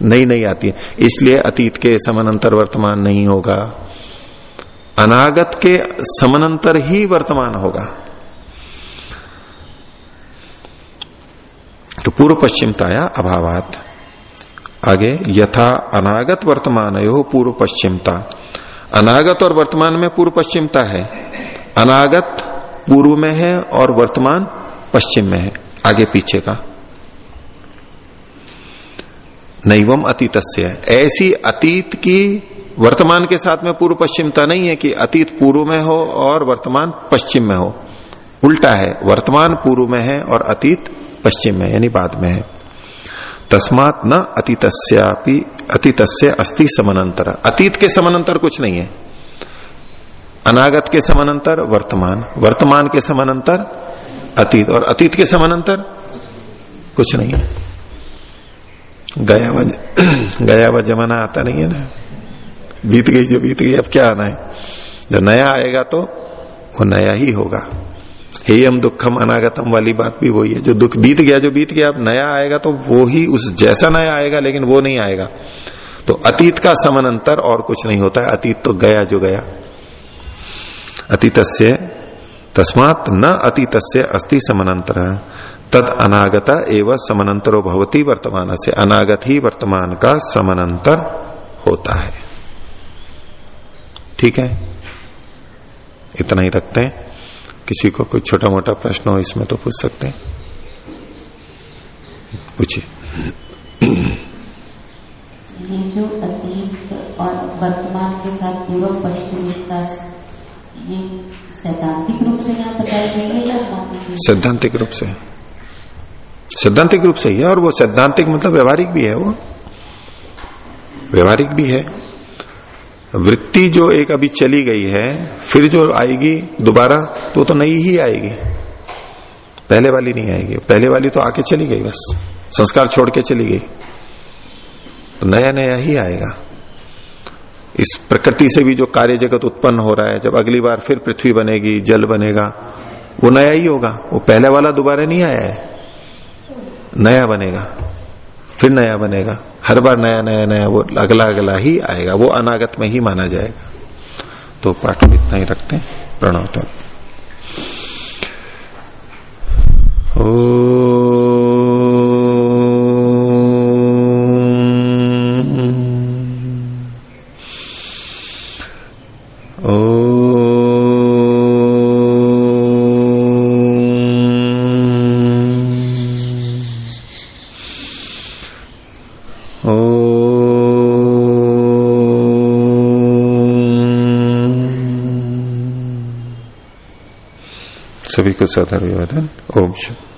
नई नई आती है। इसलिए अतीत के समानांतर वर्तमान नहीं होगा। अनागत के समानांतर ही वर्तमान होगा। तो पूर्व पश्चिमताया अभावात। आगे, यथा अनागत वर्तमान यो पूर्व पश्चिमता। अनागत और वर्तमान में पूर्व पश्चिमता है। अनागत पूर्व में है और वर्तमान पश्चिम में है। आगे पीछे का। नैवम अतीत ऐसी अतीत की वर्तमान के साथ में पूर्व पश्चिमता नहीं है कि अतीत पूर्व में हो और वर्तमान पश्चिम में हो। उल्टा है, वर्तमान पूर्व में है और अतीत पश्चिम में, यानी बाद में है। तस्मात न अतीत अतीत अस्ति समानांतर। अतीत के समानांतर कुछ नहीं है। अनागत के समानांतर वर्तमान वर्तमान के समानांतर अतीत, और अतीत के समानांतर कुछ नहीं है। गया गया व जमाना आता नहीं है ना। बीत गई जो बीत गई, अब क्या आना है? जो नया आएगा तो वो नया ही होगा। हे हेयम दुखम अनागतम वाली बात भी वही है। जो दुख बीत गया, जो बीत गया, अब नया आएगा तो वो ही उस जैसा नया आएगा, लेकिन वो नहीं आएगा। तो अतीत का समानांतर और कुछ नहीं होता है। अतीत तो गया जो गया। अतीत तस्मात न अतीत अस्ति समानांतर तद अनागत एवं समानांतरो भवती वर्तमान से अनागत ही वर्तमान का समानांतर होता है। ठीक है? इतना ही रखते हैं। किसी को कोई छोटा मोटा प्रश्न हो, इसमें तो पूछ सकते हैं। पूछिए। ये जो अतीत और वर्तमान के साथ पूर्व पश्चिमी का सैद्धांतिक रूप से यहाँ या सैद्धांतिक रूप से। सैद्धांतिक रूप से ही है और वो सैद्धांतिक मतलब व्यवहारिक भी है वो। व्यवहारिक भी है। वृत्ति जो एक अभी चली गई है, फिर जो आएगी दोबारा तो तो नई ही आएगी। पहले वाली नहीं आएगी। पहले वाली तो आके चली गई बस। संस्कार छोड़ के चली गई। तो नया नया ही आएगा। इस प्रकृति से भी जो कार्य जगत उत्पन्न हो रहा है, जब अगली बार फिर पृथ्वी बनेगी, जल बनेगा, वो नया ही होगा। वो पहले वाला दोबारा नहीं आया है। नया बनेगा। फिर नया बनेगा। हर बार नया नया नया, वो अगला अगला ही आएगा। वो अनागत में ही माना जाएगा। तो पाठ इतना ही रखते हैं। प्रणव तो। ओ सभी को सदर विवादन ओम शुभ